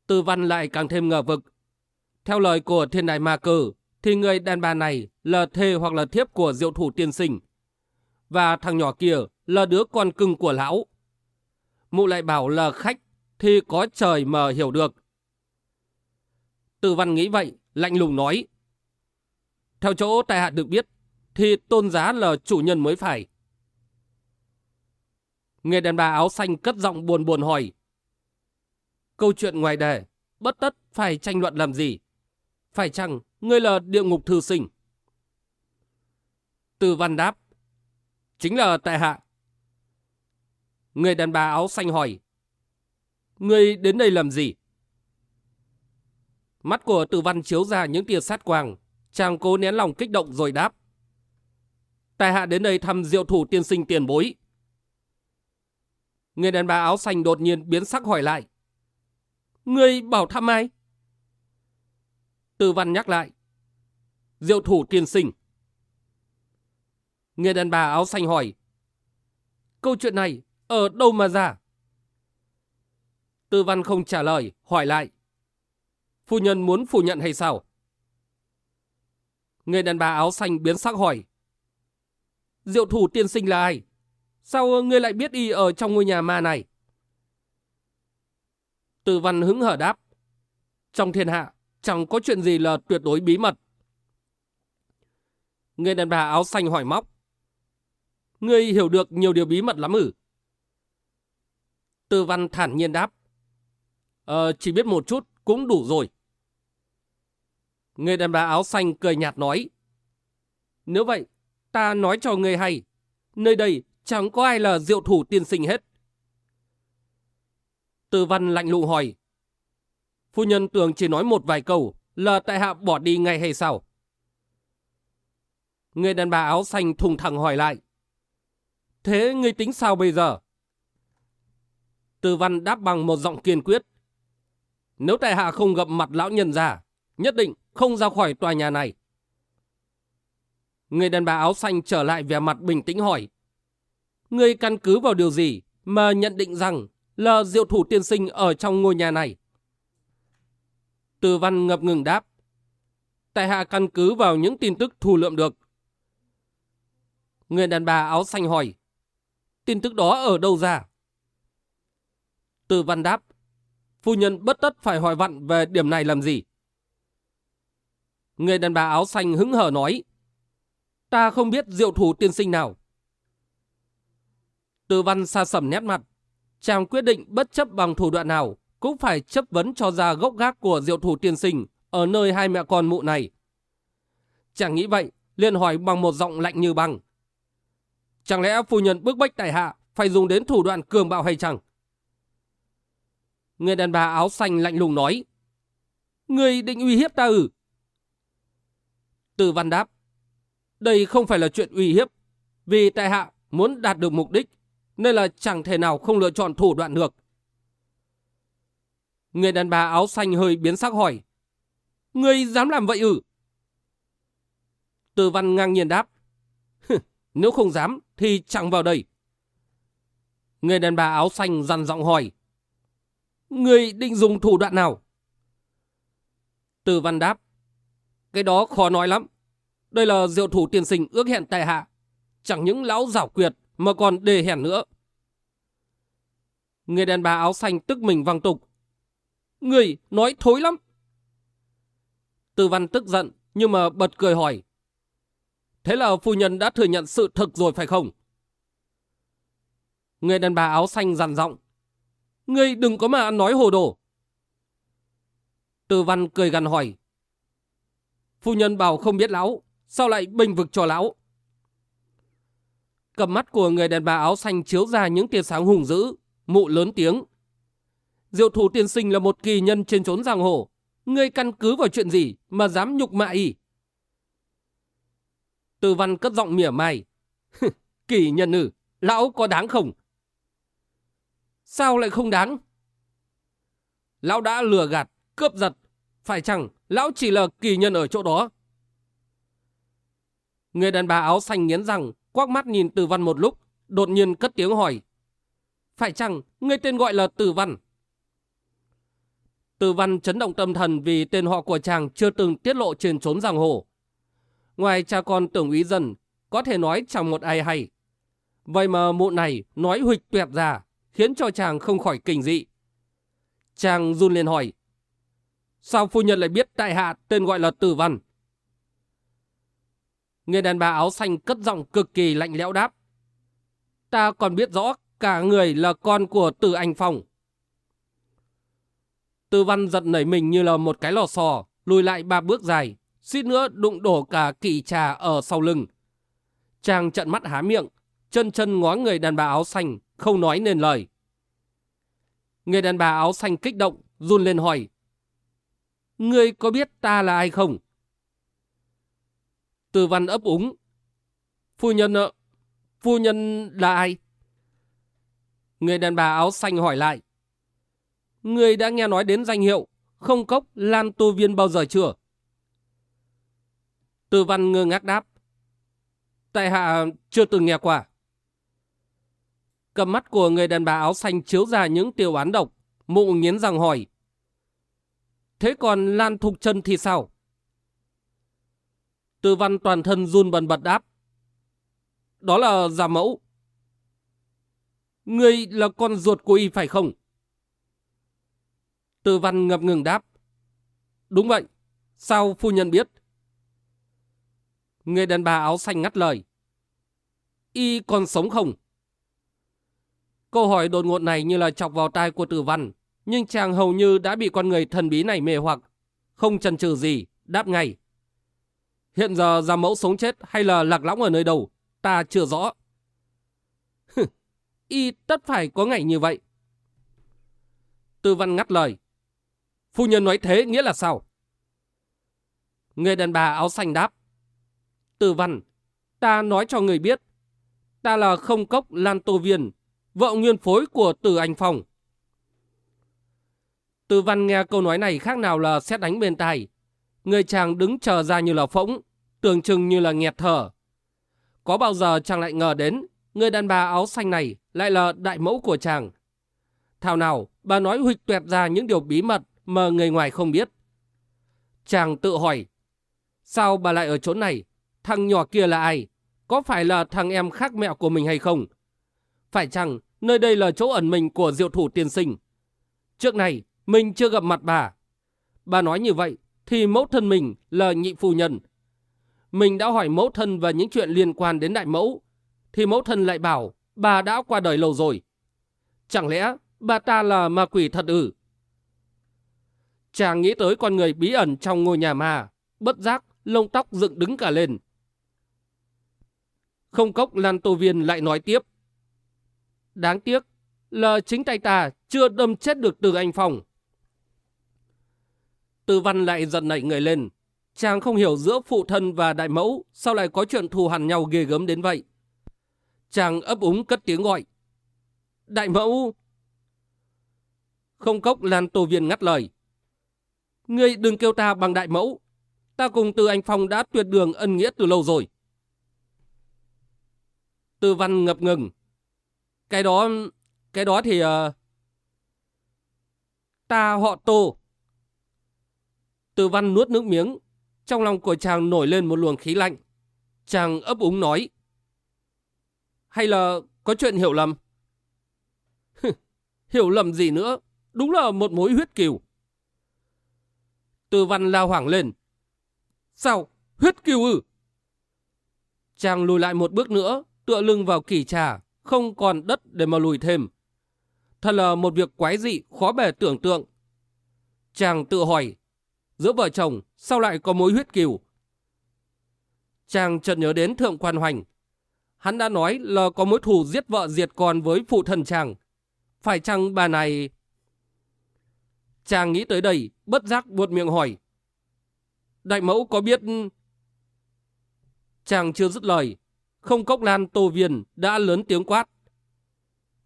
Từ văn lại càng thêm ngờ vực. Theo lời của thiên đại ma cử, thì người đàn bà này là thê hoặc là thiếp của diệu thủ tiên sinh. Và thằng nhỏ kia là đứa con cưng của lão. Mụ lại bảo là khách thì có trời mà hiểu được. Từ văn nghĩ vậy, lạnh lùng nói. Theo chỗ tài hạ được biết, thì tôn giá là chủ nhân mới phải. Người đàn bà áo xanh cất giọng buồn buồn hỏi. Câu chuyện ngoài đề, bất tất phải tranh luận làm gì? Phải chăng ngươi là địa ngục thư sinh? Từ văn đáp. Chính là tại hạ. Người đàn bà áo xanh hỏi. Ngươi đến đây làm gì? Mắt của tử văn chiếu ra những tia sát quang. Chàng cố nén lòng kích động rồi đáp. Tài hạ đến đây thăm diệu thủ tiên sinh tiền bối. Người đàn bà áo xanh đột nhiên biến sắc hỏi lại. Ngươi bảo thăm ai? Tư văn nhắc lại. Diệu thủ tiên sinh. Người đàn bà áo xanh hỏi. câu chuyện này ở đâu mà ra? Tư văn không trả lời, hỏi lại. Phu nhân muốn phủ nhận hay sao? Người đàn bà áo xanh biến sắc hỏi. Diệu thủ tiên sinh là ai? Sao ngươi lại biết y ở trong ngôi nhà ma này? Tư văn hứng hở đáp. Trong thiên hạ, chẳng có chuyện gì là tuyệt đối bí mật. Người đàn bà áo xanh hỏi móc. Ngươi hiểu được nhiều điều bí mật lắm ư? Tư văn thản nhiên đáp. Ờ, chỉ biết một chút cũng đủ rồi. Người đàn bà áo xanh cười nhạt nói. Nếu vậy, ta nói cho người hay. Nơi đây chẳng có ai là diệu thủ tiên sinh hết. Tư văn lạnh lùng hỏi. Phu nhân tưởng chỉ nói một vài câu là tại hạ bỏ đi ngay hay sao? Người đàn bà áo xanh thùng thẳng hỏi lại. Thế ngươi tính sao bây giờ? Tư văn đáp bằng một giọng kiên quyết. Nếu tại hạ không gặp mặt lão nhân già, nhất định không ra khỏi tòa nhà này. Người đàn bà áo xanh trở lại vẻ mặt bình tĩnh hỏi. người căn cứ vào điều gì mà nhận định rằng là diệu thủ tiên sinh ở trong ngôi nhà này? Từ văn ngập ngừng đáp. Tại hạ căn cứ vào những tin tức thu lượm được. Người đàn bà áo xanh hỏi. Tin tức đó ở đâu ra? Từ văn đáp. Phu nhân bất tất phải hỏi vặn về điểm này làm gì? Người đàn bà áo xanh hứng hở nói. Ta không biết diệu thủ tiên sinh nào. Từ văn xa sầm nét mặt. Chàng quyết định bất chấp bằng thủ đoạn nào cũng phải chấp vấn cho ra gốc gác của diệu thủ tiên sinh ở nơi hai mẹ con mụ này. Chàng nghĩ vậy, liền hỏi bằng một giọng lạnh như băng. Chẳng lẽ phu nhân bức bách tại hạ phải dùng đến thủ đoạn cường bạo hay chẳng? Người đàn bà áo xanh lạnh lùng nói. Người định uy hiếp ta ư? Từ văn đáp. Đây không phải là chuyện uy hiếp. Vì tại hạ muốn đạt được mục đích. Nên là chẳng thể nào không lựa chọn thủ đoạn được. Người đàn bà áo xanh hơi biến sắc hỏi. Người dám làm vậy ư? Từ văn ngang nhiên đáp. Nếu không dám thì chẳng vào đây. Người đàn bà áo xanh dằn giọng hỏi. Người định dùng thủ đoạn nào? Từ văn đáp. Cái đó khó nói lắm. Đây là diệu thủ tiên sinh ước hẹn tại hạ. Chẳng những lão giảo quyệt mà còn đề hèn nữa. Người đàn bà áo xanh tức mình văng tục. Người nói thối lắm. tư văn tức giận nhưng mà bật cười hỏi. Thế là phu nhân đã thừa nhận sự thật rồi phải không? Người đàn bà áo xanh dằn giọng. Ngươi đừng có mà nói hồ đồ. tư văn cười gằn hỏi. Phu nhân bảo không biết lão, sao lại bình vực cho lão? Cầm mắt của người đàn bà áo xanh chiếu ra những tia sáng hùng dữ, mụ lớn tiếng. Diệu thủ tiên sinh là một kỳ nhân trên trốn giang hồ. Ngươi căn cứ vào chuyện gì mà dám nhục mạ y? Từ văn cất giọng mỉa mai. kỳ nhân ư, lão có đáng không? Sao lại không đáng? Lão đã lừa gạt, cướp giật. Phải chăng lão chỉ là kỳ nhân ở chỗ đó? Người đàn bà áo xanh nghiến rằng, quắc mắt nhìn Tử Văn một lúc, đột nhiên cất tiếng hỏi. Phải chăng người tên gọi là Tử Văn? Tử Văn chấn động tâm thần vì tên họ của chàng chưa từng tiết lộ trên trốn giang hồ. Ngoài cha con tưởng úy dân, có thể nói chẳng một ai hay. Vậy mà mụ này nói huịch tuyệt ra, khiến cho chàng không khỏi kinh dị. Chàng run lên hỏi, sao phu nhân lại biết tại hạ tên gọi là Tử Văn? Người đàn bà áo xanh cất giọng cực kỳ lạnh lẽo đáp. Ta còn biết rõ cả người là con của Tử Anh Phong. Tử Văn giật nảy mình như là một cái lò xò, lùi lại ba bước dài, suýt nữa đụng đổ cả kỵ trà ở sau lưng. Chàng trận mắt há miệng, chân chân ngó người đàn bà áo xanh, không nói nên lời. Người đàn bà áo xanh kích động, run lên hỏi. Ngươi có biết ta là ai không? Từ văn ấp úng. Phu nhân ạ, phu nhân là ai? Người đàn bà áo xanh hỏi lại. Người đã nghe nói đến danh hiệu không cốc Lan Tu Viên bao giờ chưa? Từ văn ngơ ngác đáp. Tại hạ chưa từng nghe qua. Cầm mắt của người đàn bà áo xanh chiếu ra những tiêu án độc, mụ nghiến răng hỏi. Thế còn Lan Thục chân thì sao? Tư văn toàn thân run bần bật đáp. Đó là giả mẫu. Ngươi là con ruột của y phải không? Tư văn ngập ngừng đáp. Đúng vậy. Sao phu nhân biết? Người đàn bà áo xanh ngắt lời. Y còn sống không? Câu hỏi đột ngột này như là chọc vào tai của tử văn, nhưng chàng hầu như đã bị con người thần bí này mê hoặc. Không chần chừ gì, đáp ngay. Hiện giờ ra mẫu sống chết hay là lạc lõng ở nơi đâu, ta chưa rõ. y tất phải có ngày như vậy. Tư văn ngắt lời. Phu nhân nói thế nghĩa là sao? Người đàn bà áo xanh đáp. Tư văn, ta nói cho người biết. Ta là không cốc Lan Tô Viên, vợ nguyên phối của Từ Anh Phong. Tư văn nghe câu nói này khác nào là xét đánh bên tai. Người chàng đứng chờ ra như là phỗng, tưởng chừng như là nghẹt thở. Có bao giờ chàng lại ngờ đến, người đàn bà áo xanh này lại là đại mẫu của chàng. Thảo nào, bà nói huyệt tuẹt ra những điều bí mật mà người ngoài không biết. Chàng tự hỏi, sao bà lại ở chỗ này? Thằng nhỏ kia là ai? Có phải là thằng em khác mẹ của mình hay không? Phải chăng nơi đây là chỗ ẩn mình của diệu thủ tiên sinh? Trước này, mình chưa gặp mặt bà. Bà nói như vậy, thì mẫu thân mình là nhị phu nhân. Mình đã hỏi mẫu thân về những chuyện liên quan đến đại mẫu, thì mẫu thân lại bảo bà đã qua đời lâu rồi. Chẳng lẽ bà ta là ma quỷ thật ư? Chàng nghĩ tới con người bí ẩn trong ngôi nhà ma, bất giác lông tóc dựng đứng cả lên. Không cốc Lan Tô Viên lại nói tiếp. Đáng tiếc là chính tay ta chưa đâm chết được từ anh Phong. Tư văn lại giận nảy người lên. Chàng không hiểu giữa phụ thân và đại mẫu sao lại có chuyện thù hằn nhau ghê gớm đến vậy. Chàng ấp úng cất tiếng gọi. Đại mẫu! Không cốc Lan Tô Viên ngắt lời. Ngươi đừng kêu ta bằng đại mẫu. Ta cùng từ anh Phong đã tuyệt đường ân nghĩa từ lâu rồi. Tư văn ngập ngừng. Cái đó, cái đó thì... Uh... Ta họ Tô. Từ văn nuốt nước miếng. Trong lòng của chàng nổi lên một luồng khí lạnh. Chàng ấp úng nói. Hay là có chuyện hiểu lầm? hiểu lầm gì nữa? Đúng là một mối huyết kiều. Từ văn lao hoảng lên. Sao? Huyết kiều ư? Chàng lùi lại một bước nữa, tựa lưng vào kỷ trà, không còn đất để mà lùi thêm. Thật là một việc quái dị, khó bề tưởng tượng. Chàng tự hỏi, giữa vợ chồng sao lại có mối huyết kiều? Chàng chợt nhớ đến thượng quan hoành. Hắn đã nói là có mối thù giết vợ diệt con với phụ thần chàng. Phải chăng bà này... Chàng nghĩ tới đây, bất giác buột miệng hỏi. Đại mẫu có biết... Chàng chưa dứt lời, không cốc lan tô viên đã lớn tiếng quát.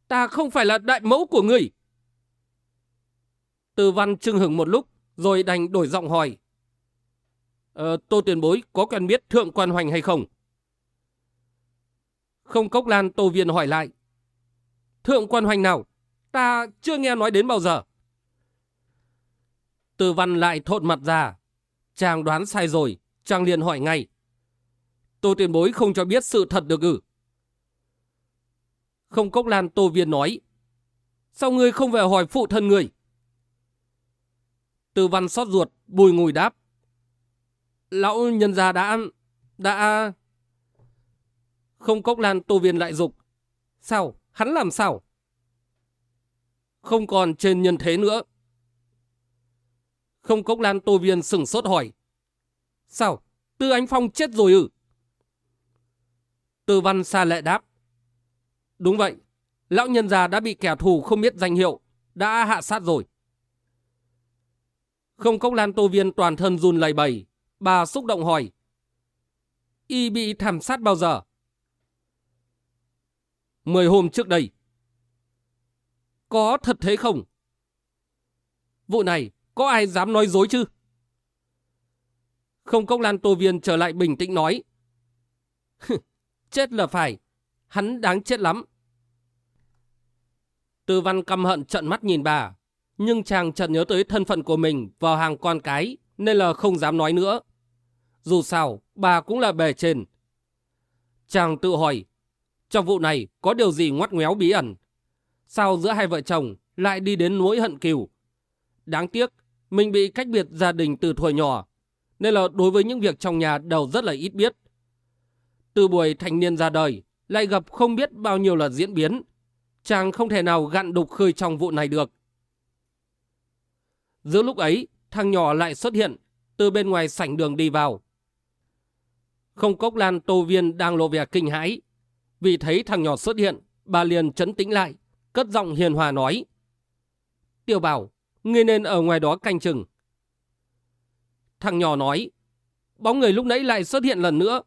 Ta không phải là đại mẫu của người. Từ văn trưng hừng một lúc, rồi đành đổi giọng hỏi. Ờ, tô tiền bối có cần biết thượng quan hoành hay không? Không cốc lan tô viên hỏi lại. Thượng quan hoành nào? Ta chưa nghe nói đến bao giờ. Từ văn lại thộn mặt ra. Chàng đoán sai rồi, chàng liền hỏi ngay. Tô tiền bối không cho biết sự thật được ư. Không cốc lan tô viên nói. Sao ngươi không về hỏi phụ thân người? Từ văn xót ruột, bùi ngùi đáp. Lão nhân gia đã... đã... Không cốc lan tô viên lại dục. Sao? Hắn làm sao? Không còn trên nhân thế nữa. Không cốc lan tô viên sừng sốt hỏi. Sao? Tư Ánh Phong chết rồi ư? Tư văn xa lệ đáp. Đúng vậy. Lão nhân già đã bị kẻ thù không biết danh hiệu. Đã hạ sát rồi. Không cốc lan tô viên toàn thân run lầy bầy. Bà xúc động hỏi. Y bị thảm sát bao giờ? Mười hôm trước đây. Có thật thế không? Vụ này có ai dám nói dối chứ? Không cốc lan tô viên trở lại bình tĩnh nói. chết là phải, hắn đáng chết lắm. Tư văn căm hận trận mắt nhìn bà, nhưng chàng chợt nhớ tới thân phận của mình vào hàng con cái, nên là không dám nói nữa. Dù sao, bà cũng là bề trên. Chàng tự hỏi, trong vụ này có điều gì ngoắt ngoéo bí ẩn? Sao giữa hai vợ chồng lại đi đến nỗi hận kiều? Đáng tiếc, mình bị cách biệt gia đình từ thuở nhỏ, nên là đối với những việc trong nhà đều rất là ít biết. Từ buổi thành niên ra đời, lại gặp không biết bao nhiêu là diễn biến. Chàng không thể nào gặn đục khơi trong vụ này được. Giữa lúc ấy, thằng nhỏ lại xuất hiện, từ bên ngoài sảnh đường đi vào. Không cốc lan tô viên đang lộ vẻ kinh hãi. Vì thấy thằng nhỏ xuất hiện, bà liền chấn tĩnh lại, cất giọng hiền hòa nói. Tiêu bảo, ngươi nên ở ngoài đó canh chừng. Thằng nhỏ nói, bóng người lúc nãy lại xuất hiện lần nữa.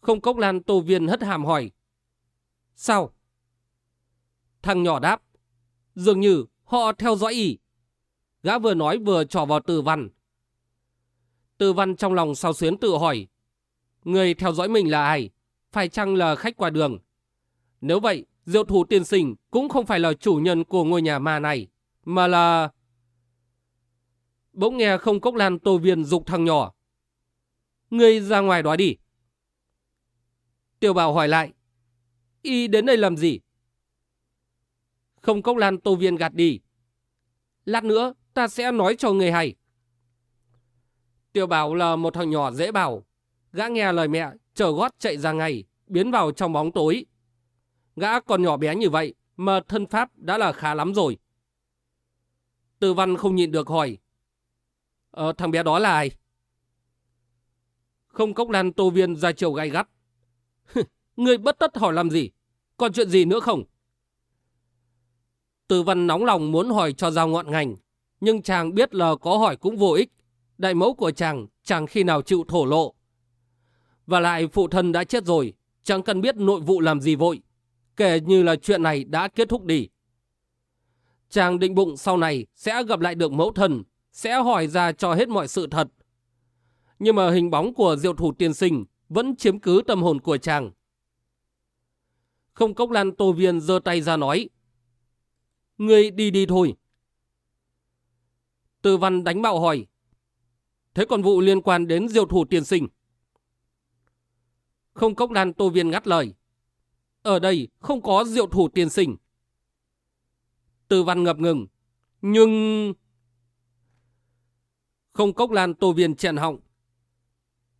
Không cốc lan tô viên hất hàm hỏi. Sao? Thằng nhỏ đáp, dường như họ theo dõi ỉ. Gã vừa nói vừa trò vào từ văn. Từ văn trong lòng sao xuyến tự hỏi. Người theo dõi mình là ai? Phải chăng là khách qua đường? Nếu vậy, diệu thủ tiên sinh cũng không phải là chủ nhân của ngôi nhà ma này, mà là... Bỗng nghe không cốc lan tô viên dục thằng nhỏ. Ngươi ra ngoài đó đi. Tiểu bảo hỏi lại. Y đến đây làm gì? Không cốc lan tô viên gạt đi. Lát nữa ta sẽ nói cho người hay. Tiểu bảo là một thằng nhỏ dễ bảo. Gã nghe lời mẹ, chờ gót chạy ra ngay, biến vào trong bóng tối. Gã còn nhỏ bé như vậy, mà thân pháp đã là khá lắm rồi. Tư văn không nhịn được hỏi. Ờ, thằng bé đó là ai? Không cốc lan tô viên ra chiều gai gắt. Người bất tất hỏi làm gì? Còn chuyện gì nữa không? Tư văn nóng lòng muốn hỏi cho ra ngọn ngành, nhưng chàng biết là có hỏi cũng vô ích. Đại mẫu của chàng chẳng khi nào chịu thổ lộ. Và lại phụ thân đã chết rồi, chẳng cần biết nội vụ làm gì vội, kể như là chuyện này đã kết thúc đi. Chàng định bụng sau này sẽ gặp lại được mẫu thân, sẽ hỏi ra cho hết mọi sự thật. Nhưng mà hình bóng của diệu thủ tiên sinh vẫn chiếm cứ tâm hồn của chàng. Không cốc lan tô viên giơ tay ra nói. Ngươi đi đi thôi. Từ văn đánh bạo hỏi. Thế còn vụ liên quan đến diệu thủ tiền sinh? Không cốc lan tô viên ngắt lời. Ở đây không có diệu thủ tiền sinh. Từ văn ngập ngừng. Nhưng... Không cốc lan tô viên chẹn họng.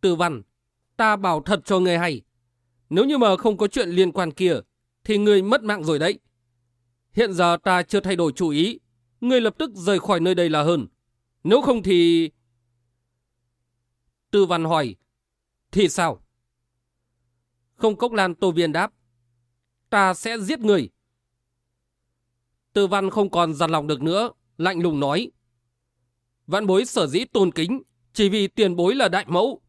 Từ văn, ta bảo thật cho người hay. Nếu như mà không có chuyện liên quan kia, thì người mất mạng rồi đấy. Hiện giờ ta chưa thay đổi chủ ý. Người lập tức rời khỏi nơi đây là hơn. Nếu không thì... Tư văn hỏi. Thì sao? Không cốc lan tô viên đáp. Ta sẽ giết người. Tư văn không còn dằn lòng được nữa, lạnh lùng nói. Vạn bối sở dĩ tôn kính, chỉ vì tiền bối là đại mẫu.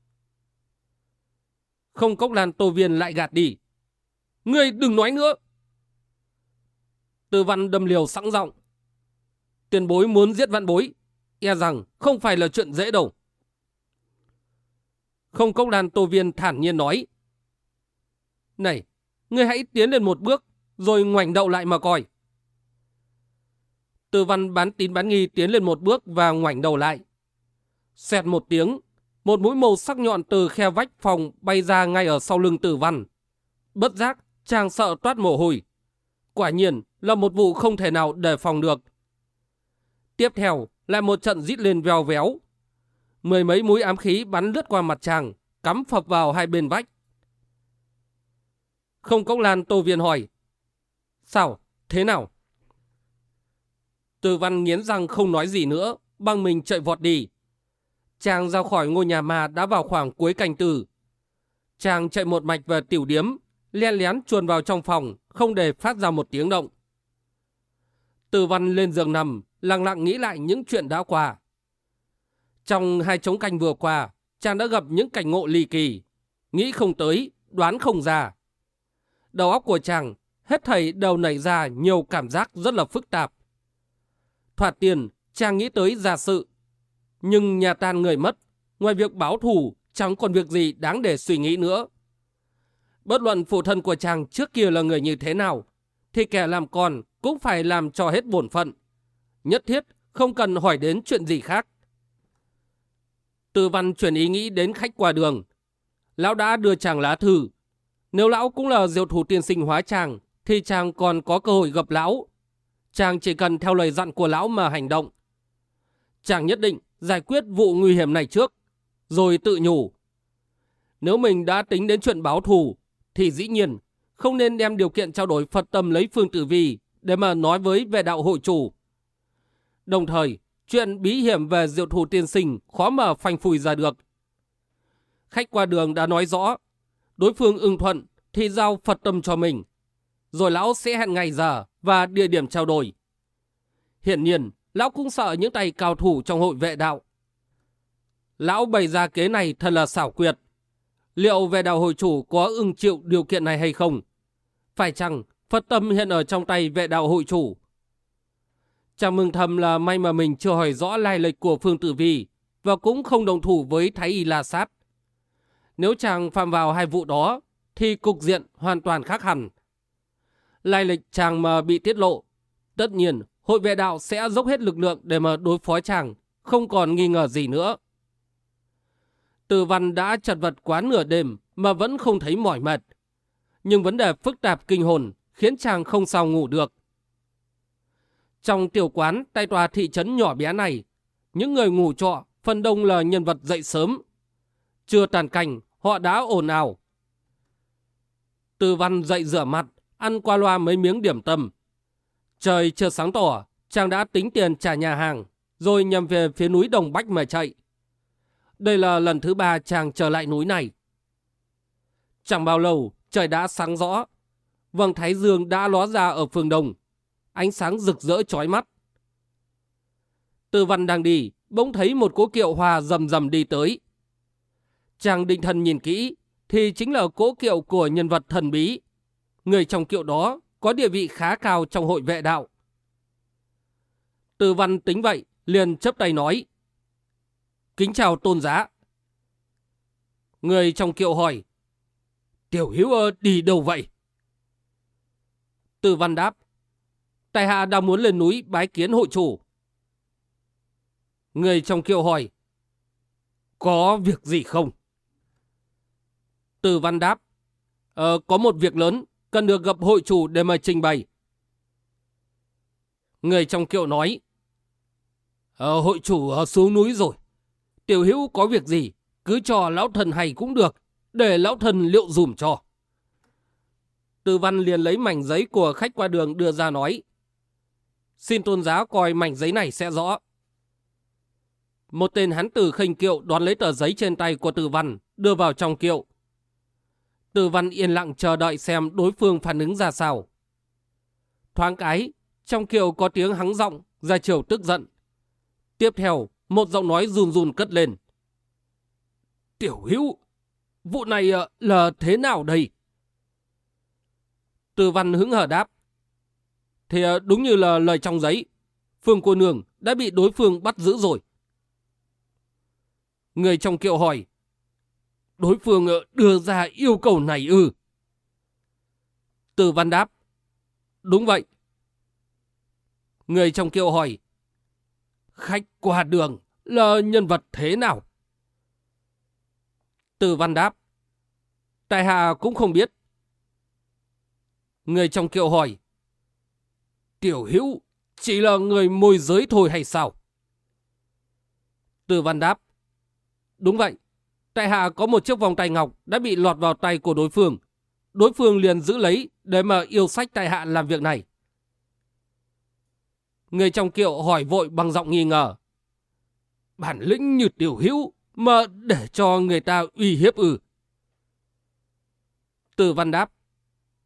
Không cốc lan tô viên lại gạt đi. Ngươi đừng nói nữa. Tư văn đâm liều sẵn giọng. Tiền bối muốn giết vạn bối, e rằng không phải là chuyện dễ đâu. Không cốc lan tô viên thản nhiên nói. Này, ngươi hãy tiến lên một bước, rồi ngoảnh đậu lại mà coi. Tư văn bán tín bán nghi tiến lên một bước và ngoảnh đầu lại. Xẹt một tiếng, một mũi màu sắc nhọn từ khe vách phòng bay ra ngay ở sau lưng tử văn. Bất giác, chàng sợ toát mồ hôi. Quả nhiên là một vụ không thể nào đề phòng được. Tiếp theo, là một trận rít lên vèo véo. Mười mấy mũi ám khí bắn lướt qua mặt chàng, cắm phập vào hai bên vách. Không cốc lan tô viên hỏi. Sao? Thế nào? Từ văn nghiến răng không nói gì nữa, băng mình chạy vọt đi. Chàng ra khỏi ngôi nhà mà đã vào khoảng cuối canh tử, Chàng chạy một mạch về tiểu điếm, len lén chuồn vào trong phòng, không để phát ra một tiếng động. Từ văn lên giường nằm, lặng lặng nghĩ lại những chuyện đã qua. Trong hai chống canh vừa qua, chàng đã gặp những cảnh ngộ ly kỳ. Nghĩ không tới, đoán không ra. Đầu óc của chàng, hết thầy đều nảy ra nhiều cảm giác rất là phức tạp. Thoạt tiền, chàng nghĩ tới giả sự. Nhưng nhà tan người mất, ngoài việc báo thù, chẳng còn việc gì đáng để suy nghĩ nữa. Bất luận phụ thân của chàng trước kia là người như thế nào, thì kẻ làm con cũng phải làm cho hết bổn phận. Nhất thiết không cần hỏi đến chuyện gì khác. Từ văn chuyển ý nghĩ đến khách qua đường. Lão đã đưa chàng lá thư. Nếu lão cũng là diệu thủ tiên sinh hóa chàng, thì chàng còn có cơ hội gặp lão. Chàng chỉ cần theo lời dặn của lão mà hành động. Chàng nhất định giải quyết vụ nguy hiểm này trước, rồi tự nhủ. Nếu mình đã tính đến chuyện báo thù, thì dĩ nhiên không nên đem điều kiện trao đổi Phật tâm lấy Phương Tử Vi để mà nói với về đạo hội chủ. Đồng thời, chuyện bí hiểm về diệu thủ tiên sinh khó mà phanh phui ra được. Khách qua đường đã nói rõ, đối phương ưng thuận thì giao Phật tâm cho mình, rồi lão sẽ hẹn ngày giờ và địa điểm trao đổi. Hiện nhiên, lão cũng sợ những tay cao thủ trong hội vệ đạo. Lão bày ra kế này thật là xảo quyệt. Liệu về đạo hội chủ có ưng chịu điều kiện này hay không? Phải chăng Phật tâm hiện ở trong tay vệ đạo hội chủ? Chàng mừng thầm là may mà mình chưa hỏi rõ lai lịch của Phương Tử Vi và cũng không đồng thủ với Thái Y La Sát. Nếu chàng phạm vào hai vụ đó thì cục diện hoàn toàn khác hẳn. Lai lịch chàng mà bị tiết lộ, tất nhiên hội vệ đạo sẽ dốc hết lực lượng để mà đối phó chàng, không còn nghi ngờ gì nữa. Từ văn đã chật vật quá nửa đêm mà vẫn không thấy mỏi mệt. Nhưng vấn đề phức tạp kinh hồn khiến chàng không sao ngủ được. Trong tiểu quán tại tòa thị trấn nhỏ bé này, những người ngủ trọ phần đông là nhân vật dậy sớm. Chưa tàn cảnh, họ đã ồn ào. Từ văn dậy rửa mặt, ăn qua loa mấy miếng điểm tâm. Trời chưa sáng tỏ, chàng đã tính tiền trả nhà hàng, rồi nhằm về phía núi Đồng Bách mà chạy. Đây là lần thứ ba chàng trở lại núi này. Chẳng bao lâu, trời đã sáng rõ. Vầng thái dương đã ló ra ở phương đông. Ánh sáng rực rỡ chói mắt. Tư văn đang đi, bỗng thấy một cố kiệu hòa rầm rầm đi tới. Chàng định thần nhìn kỹ, thì chính là cố kiệu của nhân vật thần bí. Người trong kiệu đó có địa vị khá cao trong hội vệ đạo. Tư văn tính vậy, liền chấp tay nói. Kính chào tôn giá. Người trong kiệu hỏi. Tiểu hiếu đi đâu vậy? Tư văn đáp. Tài hạ đang muốn lên núi bái kiến hội chủ. Người trong kiệu hỏi. Có việc gì không? Từ văn đáp. Ờ, có một việc lớn, cần được gặp hội chủ để mà trình bày. Người trong kiệu nói. Ờ, hội chủ xuống núi rồi. Tiểu hữu có việc gì, cứ cho lão thần hay cũng được, để lão thần liệu dùm cho. Từ văn liền lấy mảnh giấy của khách qua đường đưa ra nói. Xin tôn giáo coi mảnh giấy này sẽ rõ. Một tên hắn tử khinh kiệu đoán lấy tờ giấy trên tay của tử văn, đưa vào trong kiệu. Tử văn yên lặng chờ đợi xem đối phương phản ứng ra sao. Thoáng cái, trong kiệu có tiếng hắng giọng, ra chiều tức giận. Tiếp theo, một giọng nói run run cất lên. Tiểu hữu, vụ này ờ, là thế nào đây? Từ văn hứng hở đáp. Thì ờ, đúng như là lời trong giấy, Phương cô nương đã bị đối phương bắt giữ rồi. Người trong kiệu hỏi. Đối phương ờ, đưa ra yêu cầu này ư? Từ văn đáp. Đúng vậy. Người trong kiệu hỏi. Khách qua đường là nhân vật thế nào? Từ văn đáp. Tại hạ cũng không biết. Người trong kiệu hỏi. Tiểu hữu, chỉ là người môi giới thôi hay sao? Từ văn đáp. Đúng vậy. Tại hạ có một chiếc vòng tay ngọc đã bị lọt vào tay của đối phương. Đối phương liền giữ lấy để mà yêu sách tại hạ làm việc này. Người trong kiệu hỏi vội bằng giọng nghi ngờ. Bản lĩnh như tiểu hữu mà để cho người ta uy hiếp ư. Từ văn đáp.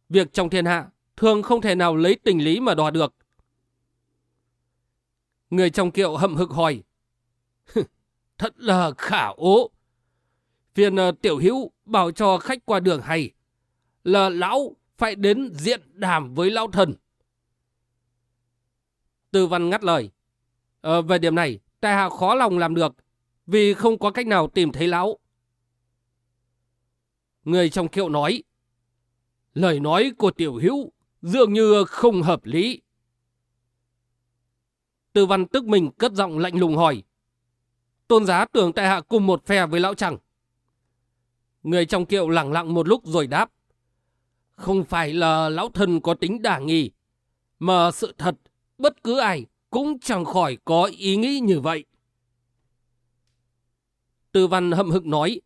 Việc trong thiên hạ thường không thể nào lấy tình lý mà đòi được. Người trong kiệu hậm hực hỏi. Thật là khả ố. Phiền uh, ờ, tiểu hữu bảo cho khách qua đường hay là lão phải đến diện đàm với lão thần. Tư văn ngắt lời. Ờ, về điểm này, tại hạ khó lòng làm được, vì không có cách nào tìm thấy lão. Người trong kiệu nói, lời nói của tiểu hữu dường như không hợp lý. Tư văn tức mình cất giọng lạnh lùng hỏi. Tôn giá tưởng tại hạ cùng một phe với lão chẳng. Người trong kiệu lặng lặng một lúc rồi đáp. Không phải là lão thân có tính đả nghi, mà sự thật bất cứ ai cũng chẳng khỏi có ý nghĩ như vậy. Tư văn hậm hực nói.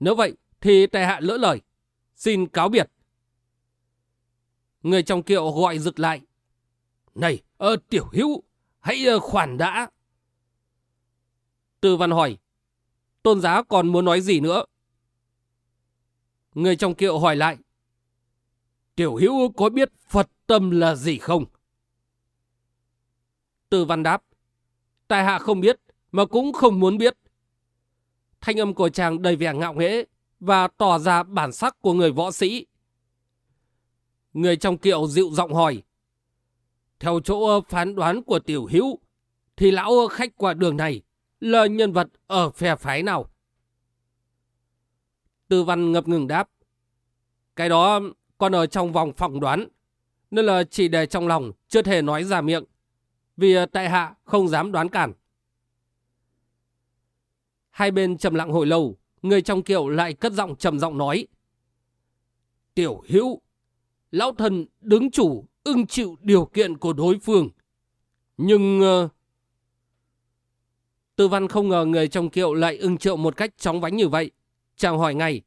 Nếu vậy thì tại hạ lỡ lời. Xin cáo biệt. Người trong kiệu gọi rực lại. Này, ơ tiểu hữu, hãy ờ, khoản đã. Tư văn hỏi. Tôn giá còn muốn nói gì nữa? Người trong kiệu hỏi lại. Tiểu hữu có biết Phật tâm là gì không? Tư văn đáp. Tài hạ không biết, mà cũng không muốn biết. Thanh âm của chàng đầy vẻ ngạo nghễ và tỏ ra bản sắc của người võ sĩ. Người trong kiệu dịu giọng hỏi. Theo chỗ phán đoán của tiểu hữu, thì lão khách qua đường này là nhân vật ở phe phái nào? Tư văn ngập ngừng đáp. Cái đó còn ở trong vòng phỏng đoán, nên là chỉ để trong lòng, chưa thể nói ra miệng. Vì tại hạ không dám đoán cản. Hai bên trầm lặng hồi lâu, người trong kiệu lại cất giọng trầm giọng nói. Tiểu hữu, lão thần đứng chủ ưng chịu điều kiện của đối phương. Nhưng... Uh... Tư văn không ngờ người trong kiệu lại ưng triệu một cách chóng vánh như vậy. Chàng hỏi ngay.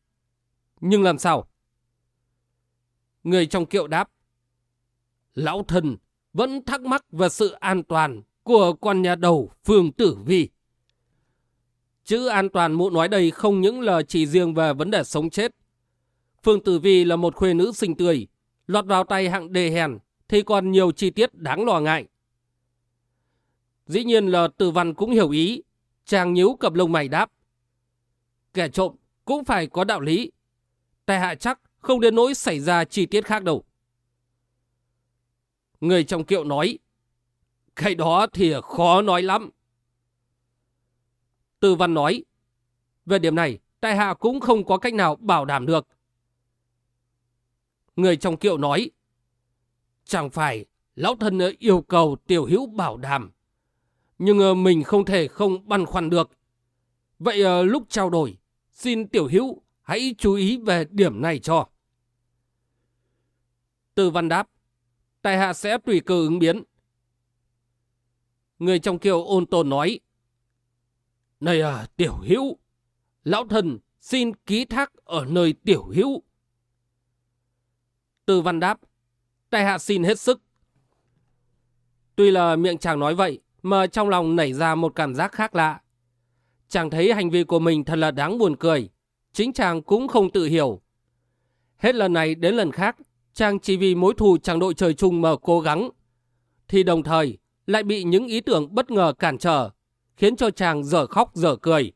Nhưng làm sao? Người trong kiệu đáp. Lão thần vẫn thắc mắc về sự an toàn của con nhà đầu Phương Tử Vi. Chữ an toàn mụ nói đây không những là chỉ riêng về vấn đề sống chết. Phương Tử Vi là một khuê nữ xinh tươi, lọt vào tay hạng đề hèn thì còn nhiều chi tiết đáng lo ngại. Dĩ nhiên là Tử Văn cũng hiểu ý, chàng nhíu cặp lông mày đáp. Kẻ trộm cũng phải có đạo lý. Tài hạ chắc không đến nỗi xảy ra chi tiết khác đâu. Người trong kiệu nói, cái đó thì khó nói lắm. Tư văn nói, về điểm này, tại hạ cũng không có cách nào bảo đảm được. Người trong kiệu nói, chẳng phải lão thân yêu cầu tiểu hữu bảo đảm, nhưng ờ, mình không thể không băn khoăn được. Vậy ờ, lúc trao đổi, xin tiểu hữu hãy chú ý về điểm này cho. Tư văn đáp, tài hạ sẽ tùy cơ ứng biến. Người trong kiều ôn tồn nói, Này à, tiểu hữu, lão thần xin ký thác ở nơi tiểu hữu. Tư văn đáp, tại hạ xin hết sức. Tuy là miệng chàng nói vậy, mà trong lòng nảy ra một cảm giác khác lạ. Chàng thấy hành vi của mình thật là đáng buồn cười. Chính chàng cũng không tự hiểu. Hết lần này đến lần khác, chàng chỉ vì mối thù chàng đội trời chung mà cố gắng. Thì đồng thời lại bị những ý tưởng bất ngờ cản trở, khiến cho chàng dở khóc dở cười.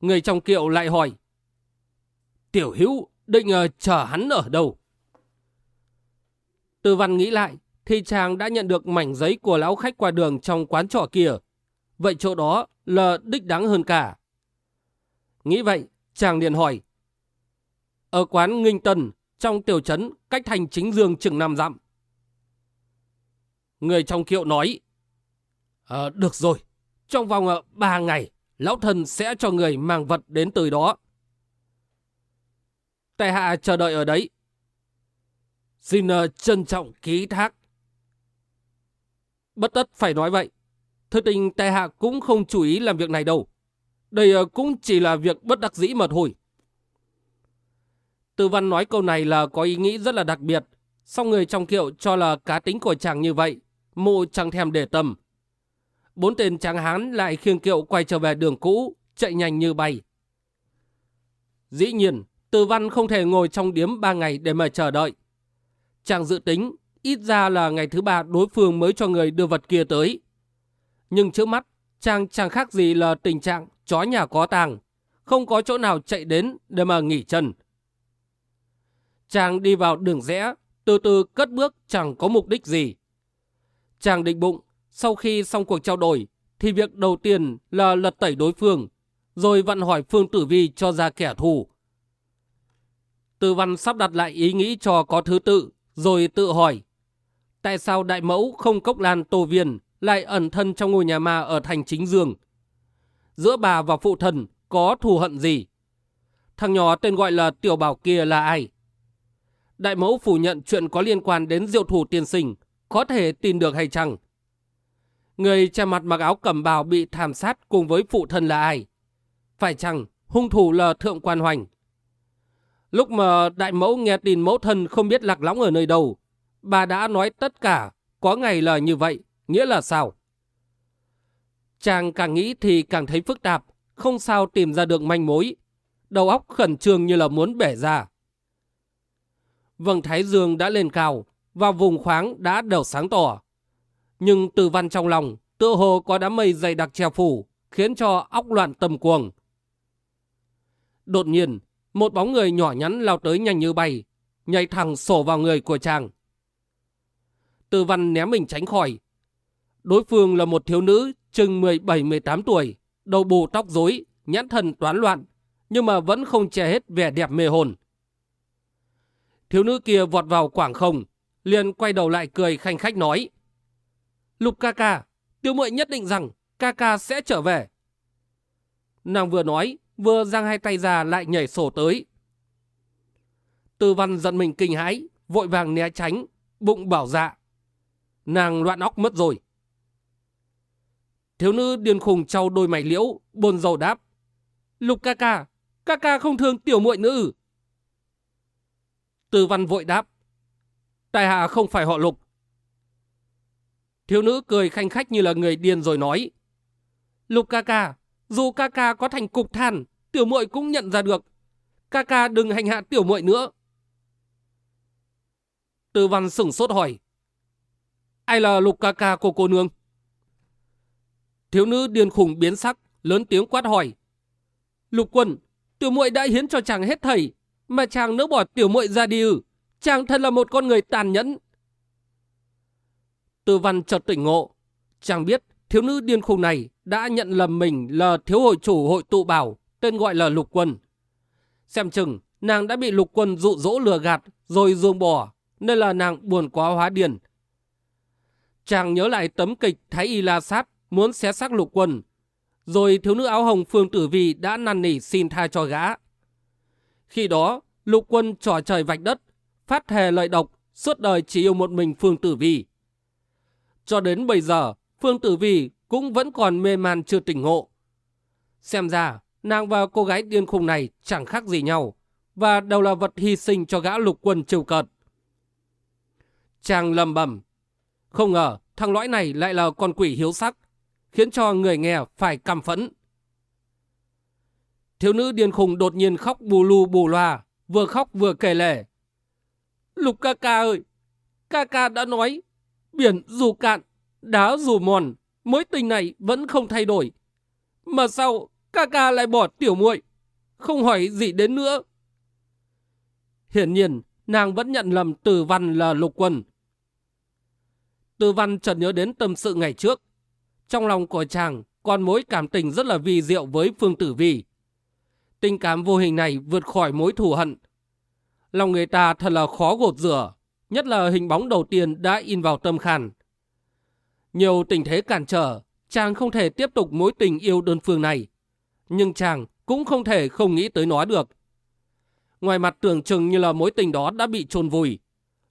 Người trong kiệu lại hỏi, Tiểu hữu định ờ, uh, chờ hắn ở đâu? Tư văn nghĩ lại, thì chàng đã nhận được mảnh giấy của lão khách qua đường trong quán trọ kia. Vậy chỗ đó là đích đáng hơn cả. Nghĩ vậy, chàng liền hỏi. Ở quán Nghinh Tân, trong tiểu trấn cách thành chính dương chừng năm dặm. Người trong kiệu nói, à, được rồi, trong vòng ờ, 3 ngày, lão thần sẽ cho người mang vật đến từ đó. Tài hạ chờ đợi ở đấy. Xin ờ, trân trọng ký thác. Bất tất phải nói vậy. Thực tình tài hạ cũng không chú ý làm việc này đâu. Đây ờ, cũng chỉ là việc bất đắc dĩ mà thôi. Tư văn nói câu này là có ý nghĩ rất là đặc biệt. Sau người trong kiệu cho là cá tính của chàng như vậy. Mụ chẳng thèm để tâm. Bốn tên tráng hán lại khiêng kiệu quay trở về đường cũ, chạy nhanh như bay. Dĩ nhiên, từ văn không thể ngồi trong điếm ba ngày để mà chờ đợi. Chàng dự tính, ít ra là ngày thứ ba đối phương mới cho người đưa vật kia tới. Nhưng trước mắt, chàng chẳng khác gì là tình trạng chó nhà có tàng, không có chỗ nào chạy đến để mà nghỉ chân. Chàng đi vào đường rẽ, từ từ cất bước chẳng có mục đích gì. Chàng định bụng, sau khi xong cuộc trao đổi, thì việc đầu tiên là lật tẩy đối phương, rồi vặn hỏi Phương Tử Vi cho ra kẻ thù. Từ văn sắp đặt lại ý nghĩ cho có thứ tự, rồi tự hỏi. Tại sao đại mẫu không cốc lan tô viên lại ẩn thân trong ngôi nhà ma ở thành chính dương? Giữa bà và phụ thần có thù hận gì? Thằng nhỏ tên gọi là tiểu bảo kia là ai? Đại mẫu phủ nhận chuyện có liên quan đến diệu thủ tiên sinh, có thể tin được hay chăng? Người che mặt mặc áo cẩm bào bị thảm sát cùng với phụ thân là ai? Phải chăng hung thủ là thượng quan hoành? Lúc mà đại mẫu nghe tin mẫu thân không biết lạc lõng ở nơi đâu, bà đã nói tất cả, có ngày là như vậy, nghĩa là sao? Chàng càng nghĩ thì càng thấy phức tạp, không sao tìm ra được manh mối. Đầu óc khẩn trương như là muốn bể ra. Vầng thái dương đã lên cao, và vùng khoáng đã đều sáng tỏ. Nhưng từ văn trong lòng, tựa hồ có đám mây dày đặc che phủ, khiến cho óc loạn tâm cuồng. Đột nhiên, một bóng người nhỏ nhắn lao tới nhanh như bay, nhảy thẳng sổ vào người của chàng. Từ văn ném mình tránh khỏi. Đối phương là một thiếu nữ chừng 17-18 tuổi, đầu bù tóc rối, nhãn thần toán loạn, nhưng mà vẫn không che hết vẻ đẹp mê hồn. Thiếu nữ kia vọt vào quảng không, liền quay đầu lại cười khanh khách nói. Lục ca ca, tiêu muội nhất định rằng ca ca sẽ trở về. Nàng vừa nói, vừa giang hai tay ra lại nhảy sổ tới. Tư văn giận mình kinh hãi, vội vàng né tránh, bụng bảo dạ. Nàng loạn óc mất rồi. Thiếu nữ điên khùng trao đôi mày liễu, bồn dầu đáp. Lục ca ca, ca ca không thương tiểu muội nữ. Tư văn vội đáp. Tài hạ không phải họ lục. Thiếu nữ cười khanh khách như là người điên rồi nói. Lục ca ca, dù ca ca có thành cục than, tiểu muội cũng nhận ra được. Ca ca đừng hành hạ tiểu muội nữa. Tư văn sửng sốt hỏi. Ai là lục ca ca của cô nương? Thiếu nữ điên khùng biến sắc, lớn tiếng quát hỏi. Lục quân, tiểu muội đã hiến cho chàng hết thầy, mà chàng nỡ bỏ tiểu muội ra đi ư. Chàng thật là một con người tàn nhẫn. Tư văn chợt tỉnh ngộ. Chàng biết thiếu nữ điên khùng này đã nhận lầm mình là thiếu hội chủ hội tụ bảo, tên gọi là lục quân. Xem chừng, nàng đã bị lục quân dụ dỗ lừa gạt, rồi ruông bỏ, nên là nàng buồn quá hóa điền. Chàng nhớ lại tấm kịch Thái Y La Sát muốn xé xác lục quân, rồi thiếu nữ áo hồng Phương Tử Vi đã năn nỉ xin tha cho gã. Khi đó, lục quân trò trời vạch đất, phát thề lợi độc, suốt đời chỉ yêu một mình Phương Tử Vi. Cho đến bây giờ, Phương Tử Vi cũng vẫn còn mê man chưa tỉnh ngộ. Xem ra, nàng và cô gái điên khùng này chẳng khác gì nhau, và đều là vật hy sinh cho gã lục quân trêu cợt. Chàng lầm bầm. Không ngờ, thằng lõi này lại là con quỷ hiếu sắc, khiến cho người nghe phải căm phẫn. Thiếu nữ điên khùng đột nhiên khóc bù lu bù loa, vừa khóc vừa kể lể. Lục ca ca ơi, ca ca đã nói, biển dù cạn, đá dù mòn, mối tình này vẫn không thay đổi. Mà sao ca ca lại bỏ tiểu muội, không hỏi gì đến nữa. Hiển nhiên, nàng vẫn nhận lầm từ văn là lục quân. Từ văn chợt nhớ đến tâm sự ngày trước. Trong lòng của chàng còn mối cảm tình rất là vi diệu với Phương Tử Vi. Tình cảm vô hình này vượt khỏi mối thù hận. Lòng người ta thật là khó gột rửa, nhất là hình bóng đầu tiên đã in vào tâm khàn. Nhiều tình thế cản trở, chàng không thể tiếp tục mối tình yêu đơn phương này. Nhưng chàng cũng không thể không nghĩ tới nó được. Ngoài mặt tưởng chừng như là mối tình đó đã bị chôn vùi.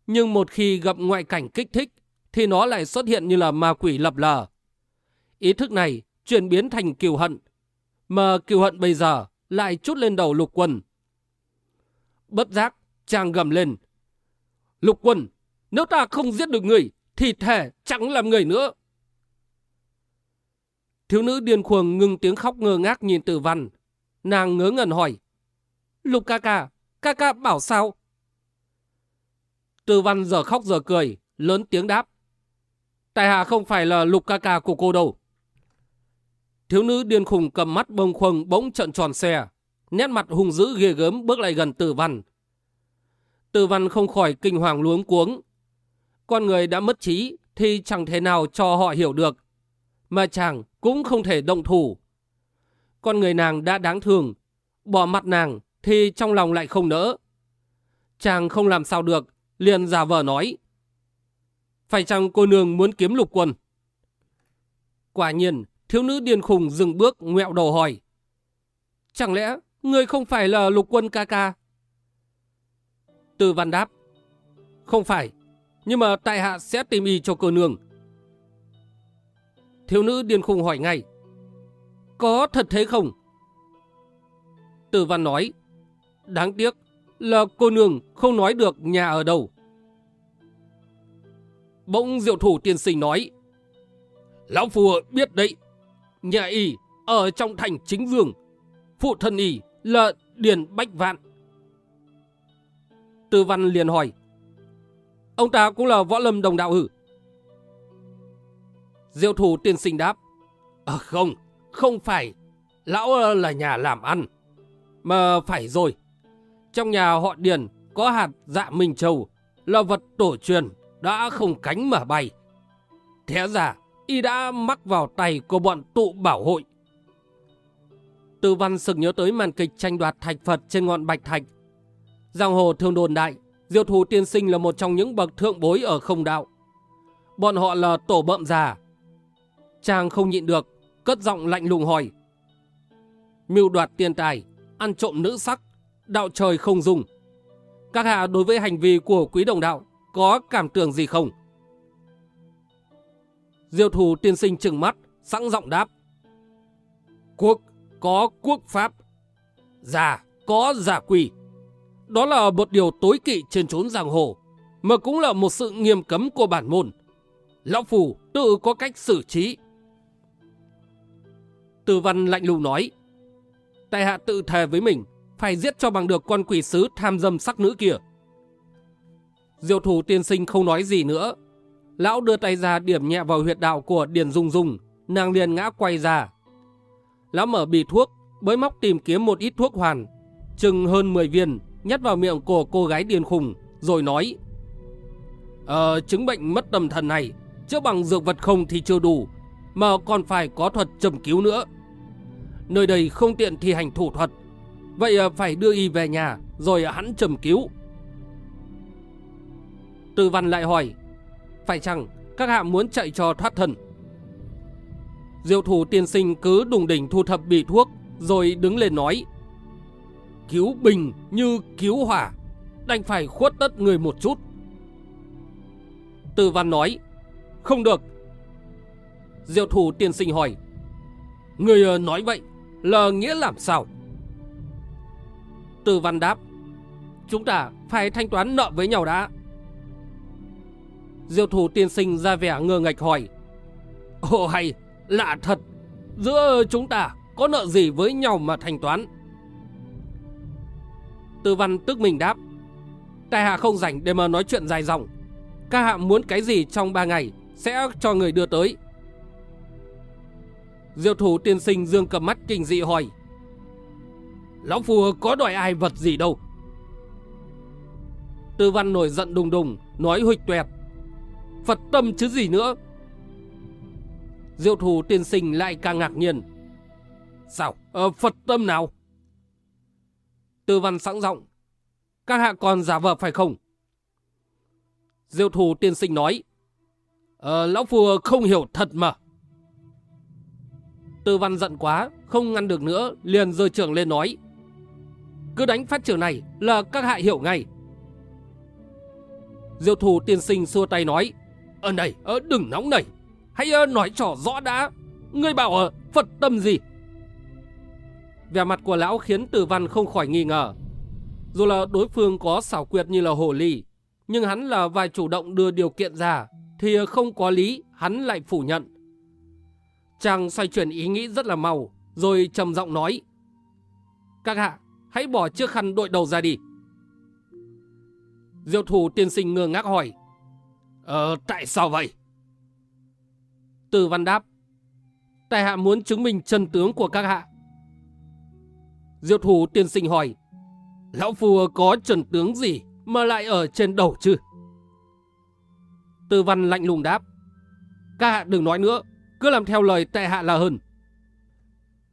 Nhưng một khi gặp ngoại cảnh kích thích, thì nó lại xuất hiện như là ma quỷ lập lờ. Ý thức này chuyển biến thành kiều hận. Mà kiều hận bây giờ lại chút lên đầu lục quân. Bất giác, chàng gầm lên. Lục quân, nếu ta không giết được người, thì thể chẳng làm người nữa. Thiếu nữ điên cuồng ngừng tiếng khóc ngơ ngác nhìn tử văn. Nàng ngớ ngẩn hỏi. Lục ca ca, ca ca bảo sao? Tử văn giờ khóc giờ cười, lớn tiếng đáp. Tại hạ không phải là lục ca ca của cô đâu. Thiếu nữ điên khùng cầm mắt bông khuâng bỗng trận tròn xe. Nét mặt hung dữ ghê gớm bước lại gần tử văn. Tử văn không khỏi kinh hoàng luống cuống. Con người đã mất trí thì chẳng thể nào cho họ hiểu được. Mà chàng cũng không thể động thủ. Con người nàng đã đáng thương. Bỏ mặt nàng thì trong lòng lại không nỡ. Chàng không làm sao được, liền giả vờ nói. Phải chăng cô nương muốn kiếm lục quân? Quả nhiên, thiếu nữ điên khùng dừng bước ngẹo đầu hỏi. Chẳng lẽ người không phải là lục quân ca ca? Từ văn đáp. Không phải, nhưng mà tại hạ sẽ tìm y cho cô nương. Thiếu nữ điên khùng hỏi ngay. Có thật thế không? Tử văn nói. Đáng tiếc là cô nương không nói được nhà ở đâu. Bỗng diệu thủ tiên sinh nói. Lão phù biết đấy. Nhà y ở trong thành chính dương. Phụ thân y là Điền Bách Vạn. tư văn liền hỏi. Ông ta cũng là võ lâm đồng đạo hử? Diệu thủ tiên sinh đáp. À không, không phải. Lão ờ, là nhà làm ăn. Mà phải rồi. Trong nhà họ Điền có hạt dạ Minh Châu là vật tổ truyền đã không cánh mà bay. Thế ra, y đã mắc vào tay của bọn tụ bảo hội. Tư văn sực nhớ tới màn kịch tranh đoạt thạch Phật trên ngọn bạch thạch. Giang hồ thường đồn đại, diệu thù tiên sinh là một trong những bậc thượng bối ở không đạo. Bọn họ là tổ bậm già. Chàng không nhịn được, cất giọng lạnh lùng hỏi. Mưu đoạt tiền tài, ăn trộm nữ sắc, đạo trời không dùng. Các hạ đối với hành vi của quý đồng đạo có cảm tưởng gì không? Diệu thù tiên sinh trừng mắt, sẵn giọng đáp. Quốc có quốc pháp, giả có giả quỷ. Đó là một điều tối kỵ trên chốn giang hồ, mà cũng là một sự nghiêm cấm của bản môn. Lão Phù tự có cách xử trí. Từ văn lạnh lùng nói, Tại hạ tự thề với mình, phải giết cho bằng được con quỷ sứ tham dâm sắc nữ kia. Diệu thủ tiên sinh không nói gì nữa. Lão đưa tay ra điểm nhẹ vào huyệt đạo của Điền Dung Dung, nàng liền ngã quay ra. Lão mở bì thuốc, bới móc tìm kiếm một ít thuốc hoàn, chừng hơn 10 viên, nhét vào miệng của cô gái điên khùng, rồi nói Ờ, chứng bệnh mất tâm thần này, chữa bằng dược vật không thì chưa đủ, mà còn phải có thuật trầm cứu nữa. Nơi đây không tiện thi hành thủ thuật, vậy ờ, phải đưa y về nhà, rồi hắn trầm cứu. Tư văn lại hỏi, phải chăng các hạ muốn chạy cho thoát thân? Diệu thủ tiên sinh cứ đùng đỉnh thu thập bì thuốc, rồi đứng lên nói, cứu bình như cứu hỏa, đành phải khuất tất người một chút. Tư văn nói, không được. Diệu thủ tiên sinh hỏi, người ờ, nói vậy là nghĩa làm sao? Tư văn đáp, chúng ta phải thanh toán nợ với nhau đã. Diệu thủ tiên sinh ra vẻ ngơ ngạch hỏi. Ồ hay, lạ thật, giữa chúng ta có nợ gì với nhau mà thanh toán? Tư văn tức mình đáp. Tài hạ không rảnh để mà nói chuyện dài dòng. Các hạ muốn cái gì trong ba ngày sẽ cho người đưa tới. Diệu thủ tiên sinh dương cầm mắt kinh dị hỏi. Lão Phu có đòi ai vật gì đâu. Tư văn nổi giận đùng đùng, nói huỵch tuẹt. Phật tâm chứ gì nữa. Diệu thủ tiên sinh lại càng ngạc nhiên. Sao? Ờ, Phật tâm nào? Tư văn sẵn giọng Các hạ còn giả vờ phải không? Diêu thủ tiên sinh nói. Ờ, lão phù không hiểu thật mà. Tư văn giận quá, không ngăn được nữa, liền rơi trưởng lên nói. Cứ đánh phát trưởng này là các hạ hiểu ngay. Diệu thủ tiên sinh xua tay nói. Ở này, ở đừng nóng nảy. Hãy ờ, nói trò rõ đã. Ngươi bảo ờ, Phật tâm gì? Vẻ mặt của lão khiến tử văn không khỏi nghi ngờ. Dù là đối phương có xảo quyệt như là hồ ly, nhưng hắn là vài chủ động đưa điều kiện ra, thì không có lý, hắn lại phủ nhận. Chàng xoay chuyển ý nghĩ rất là mau, rồi trầm giọng nói. Các hạ, hãy bỏ chiếc khăn đội đầu ra đi. Diệu thủ tiên sinh ngơ ngác hỏi. Ờ, tại sao vậy? Từ văn đáp. tài hạ muốn chứng minh chân tướng của các hạ. Diệu thủ tiên sinh hỏi. Lão Phu có trần tướng gì mà lại ở trên đầu chứ? tư văn lạnh lùng đáp. Các hạ đừng nói nữa, cứ làm theo lời tệ hạ là hơn.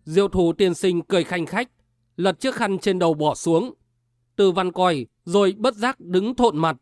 Diệu thủ tiên sinh cười khanh khách, lật chiếc khăn trên đầu bỏ xuống. tư văn coi, rồi bất giác đứng thộn mặt,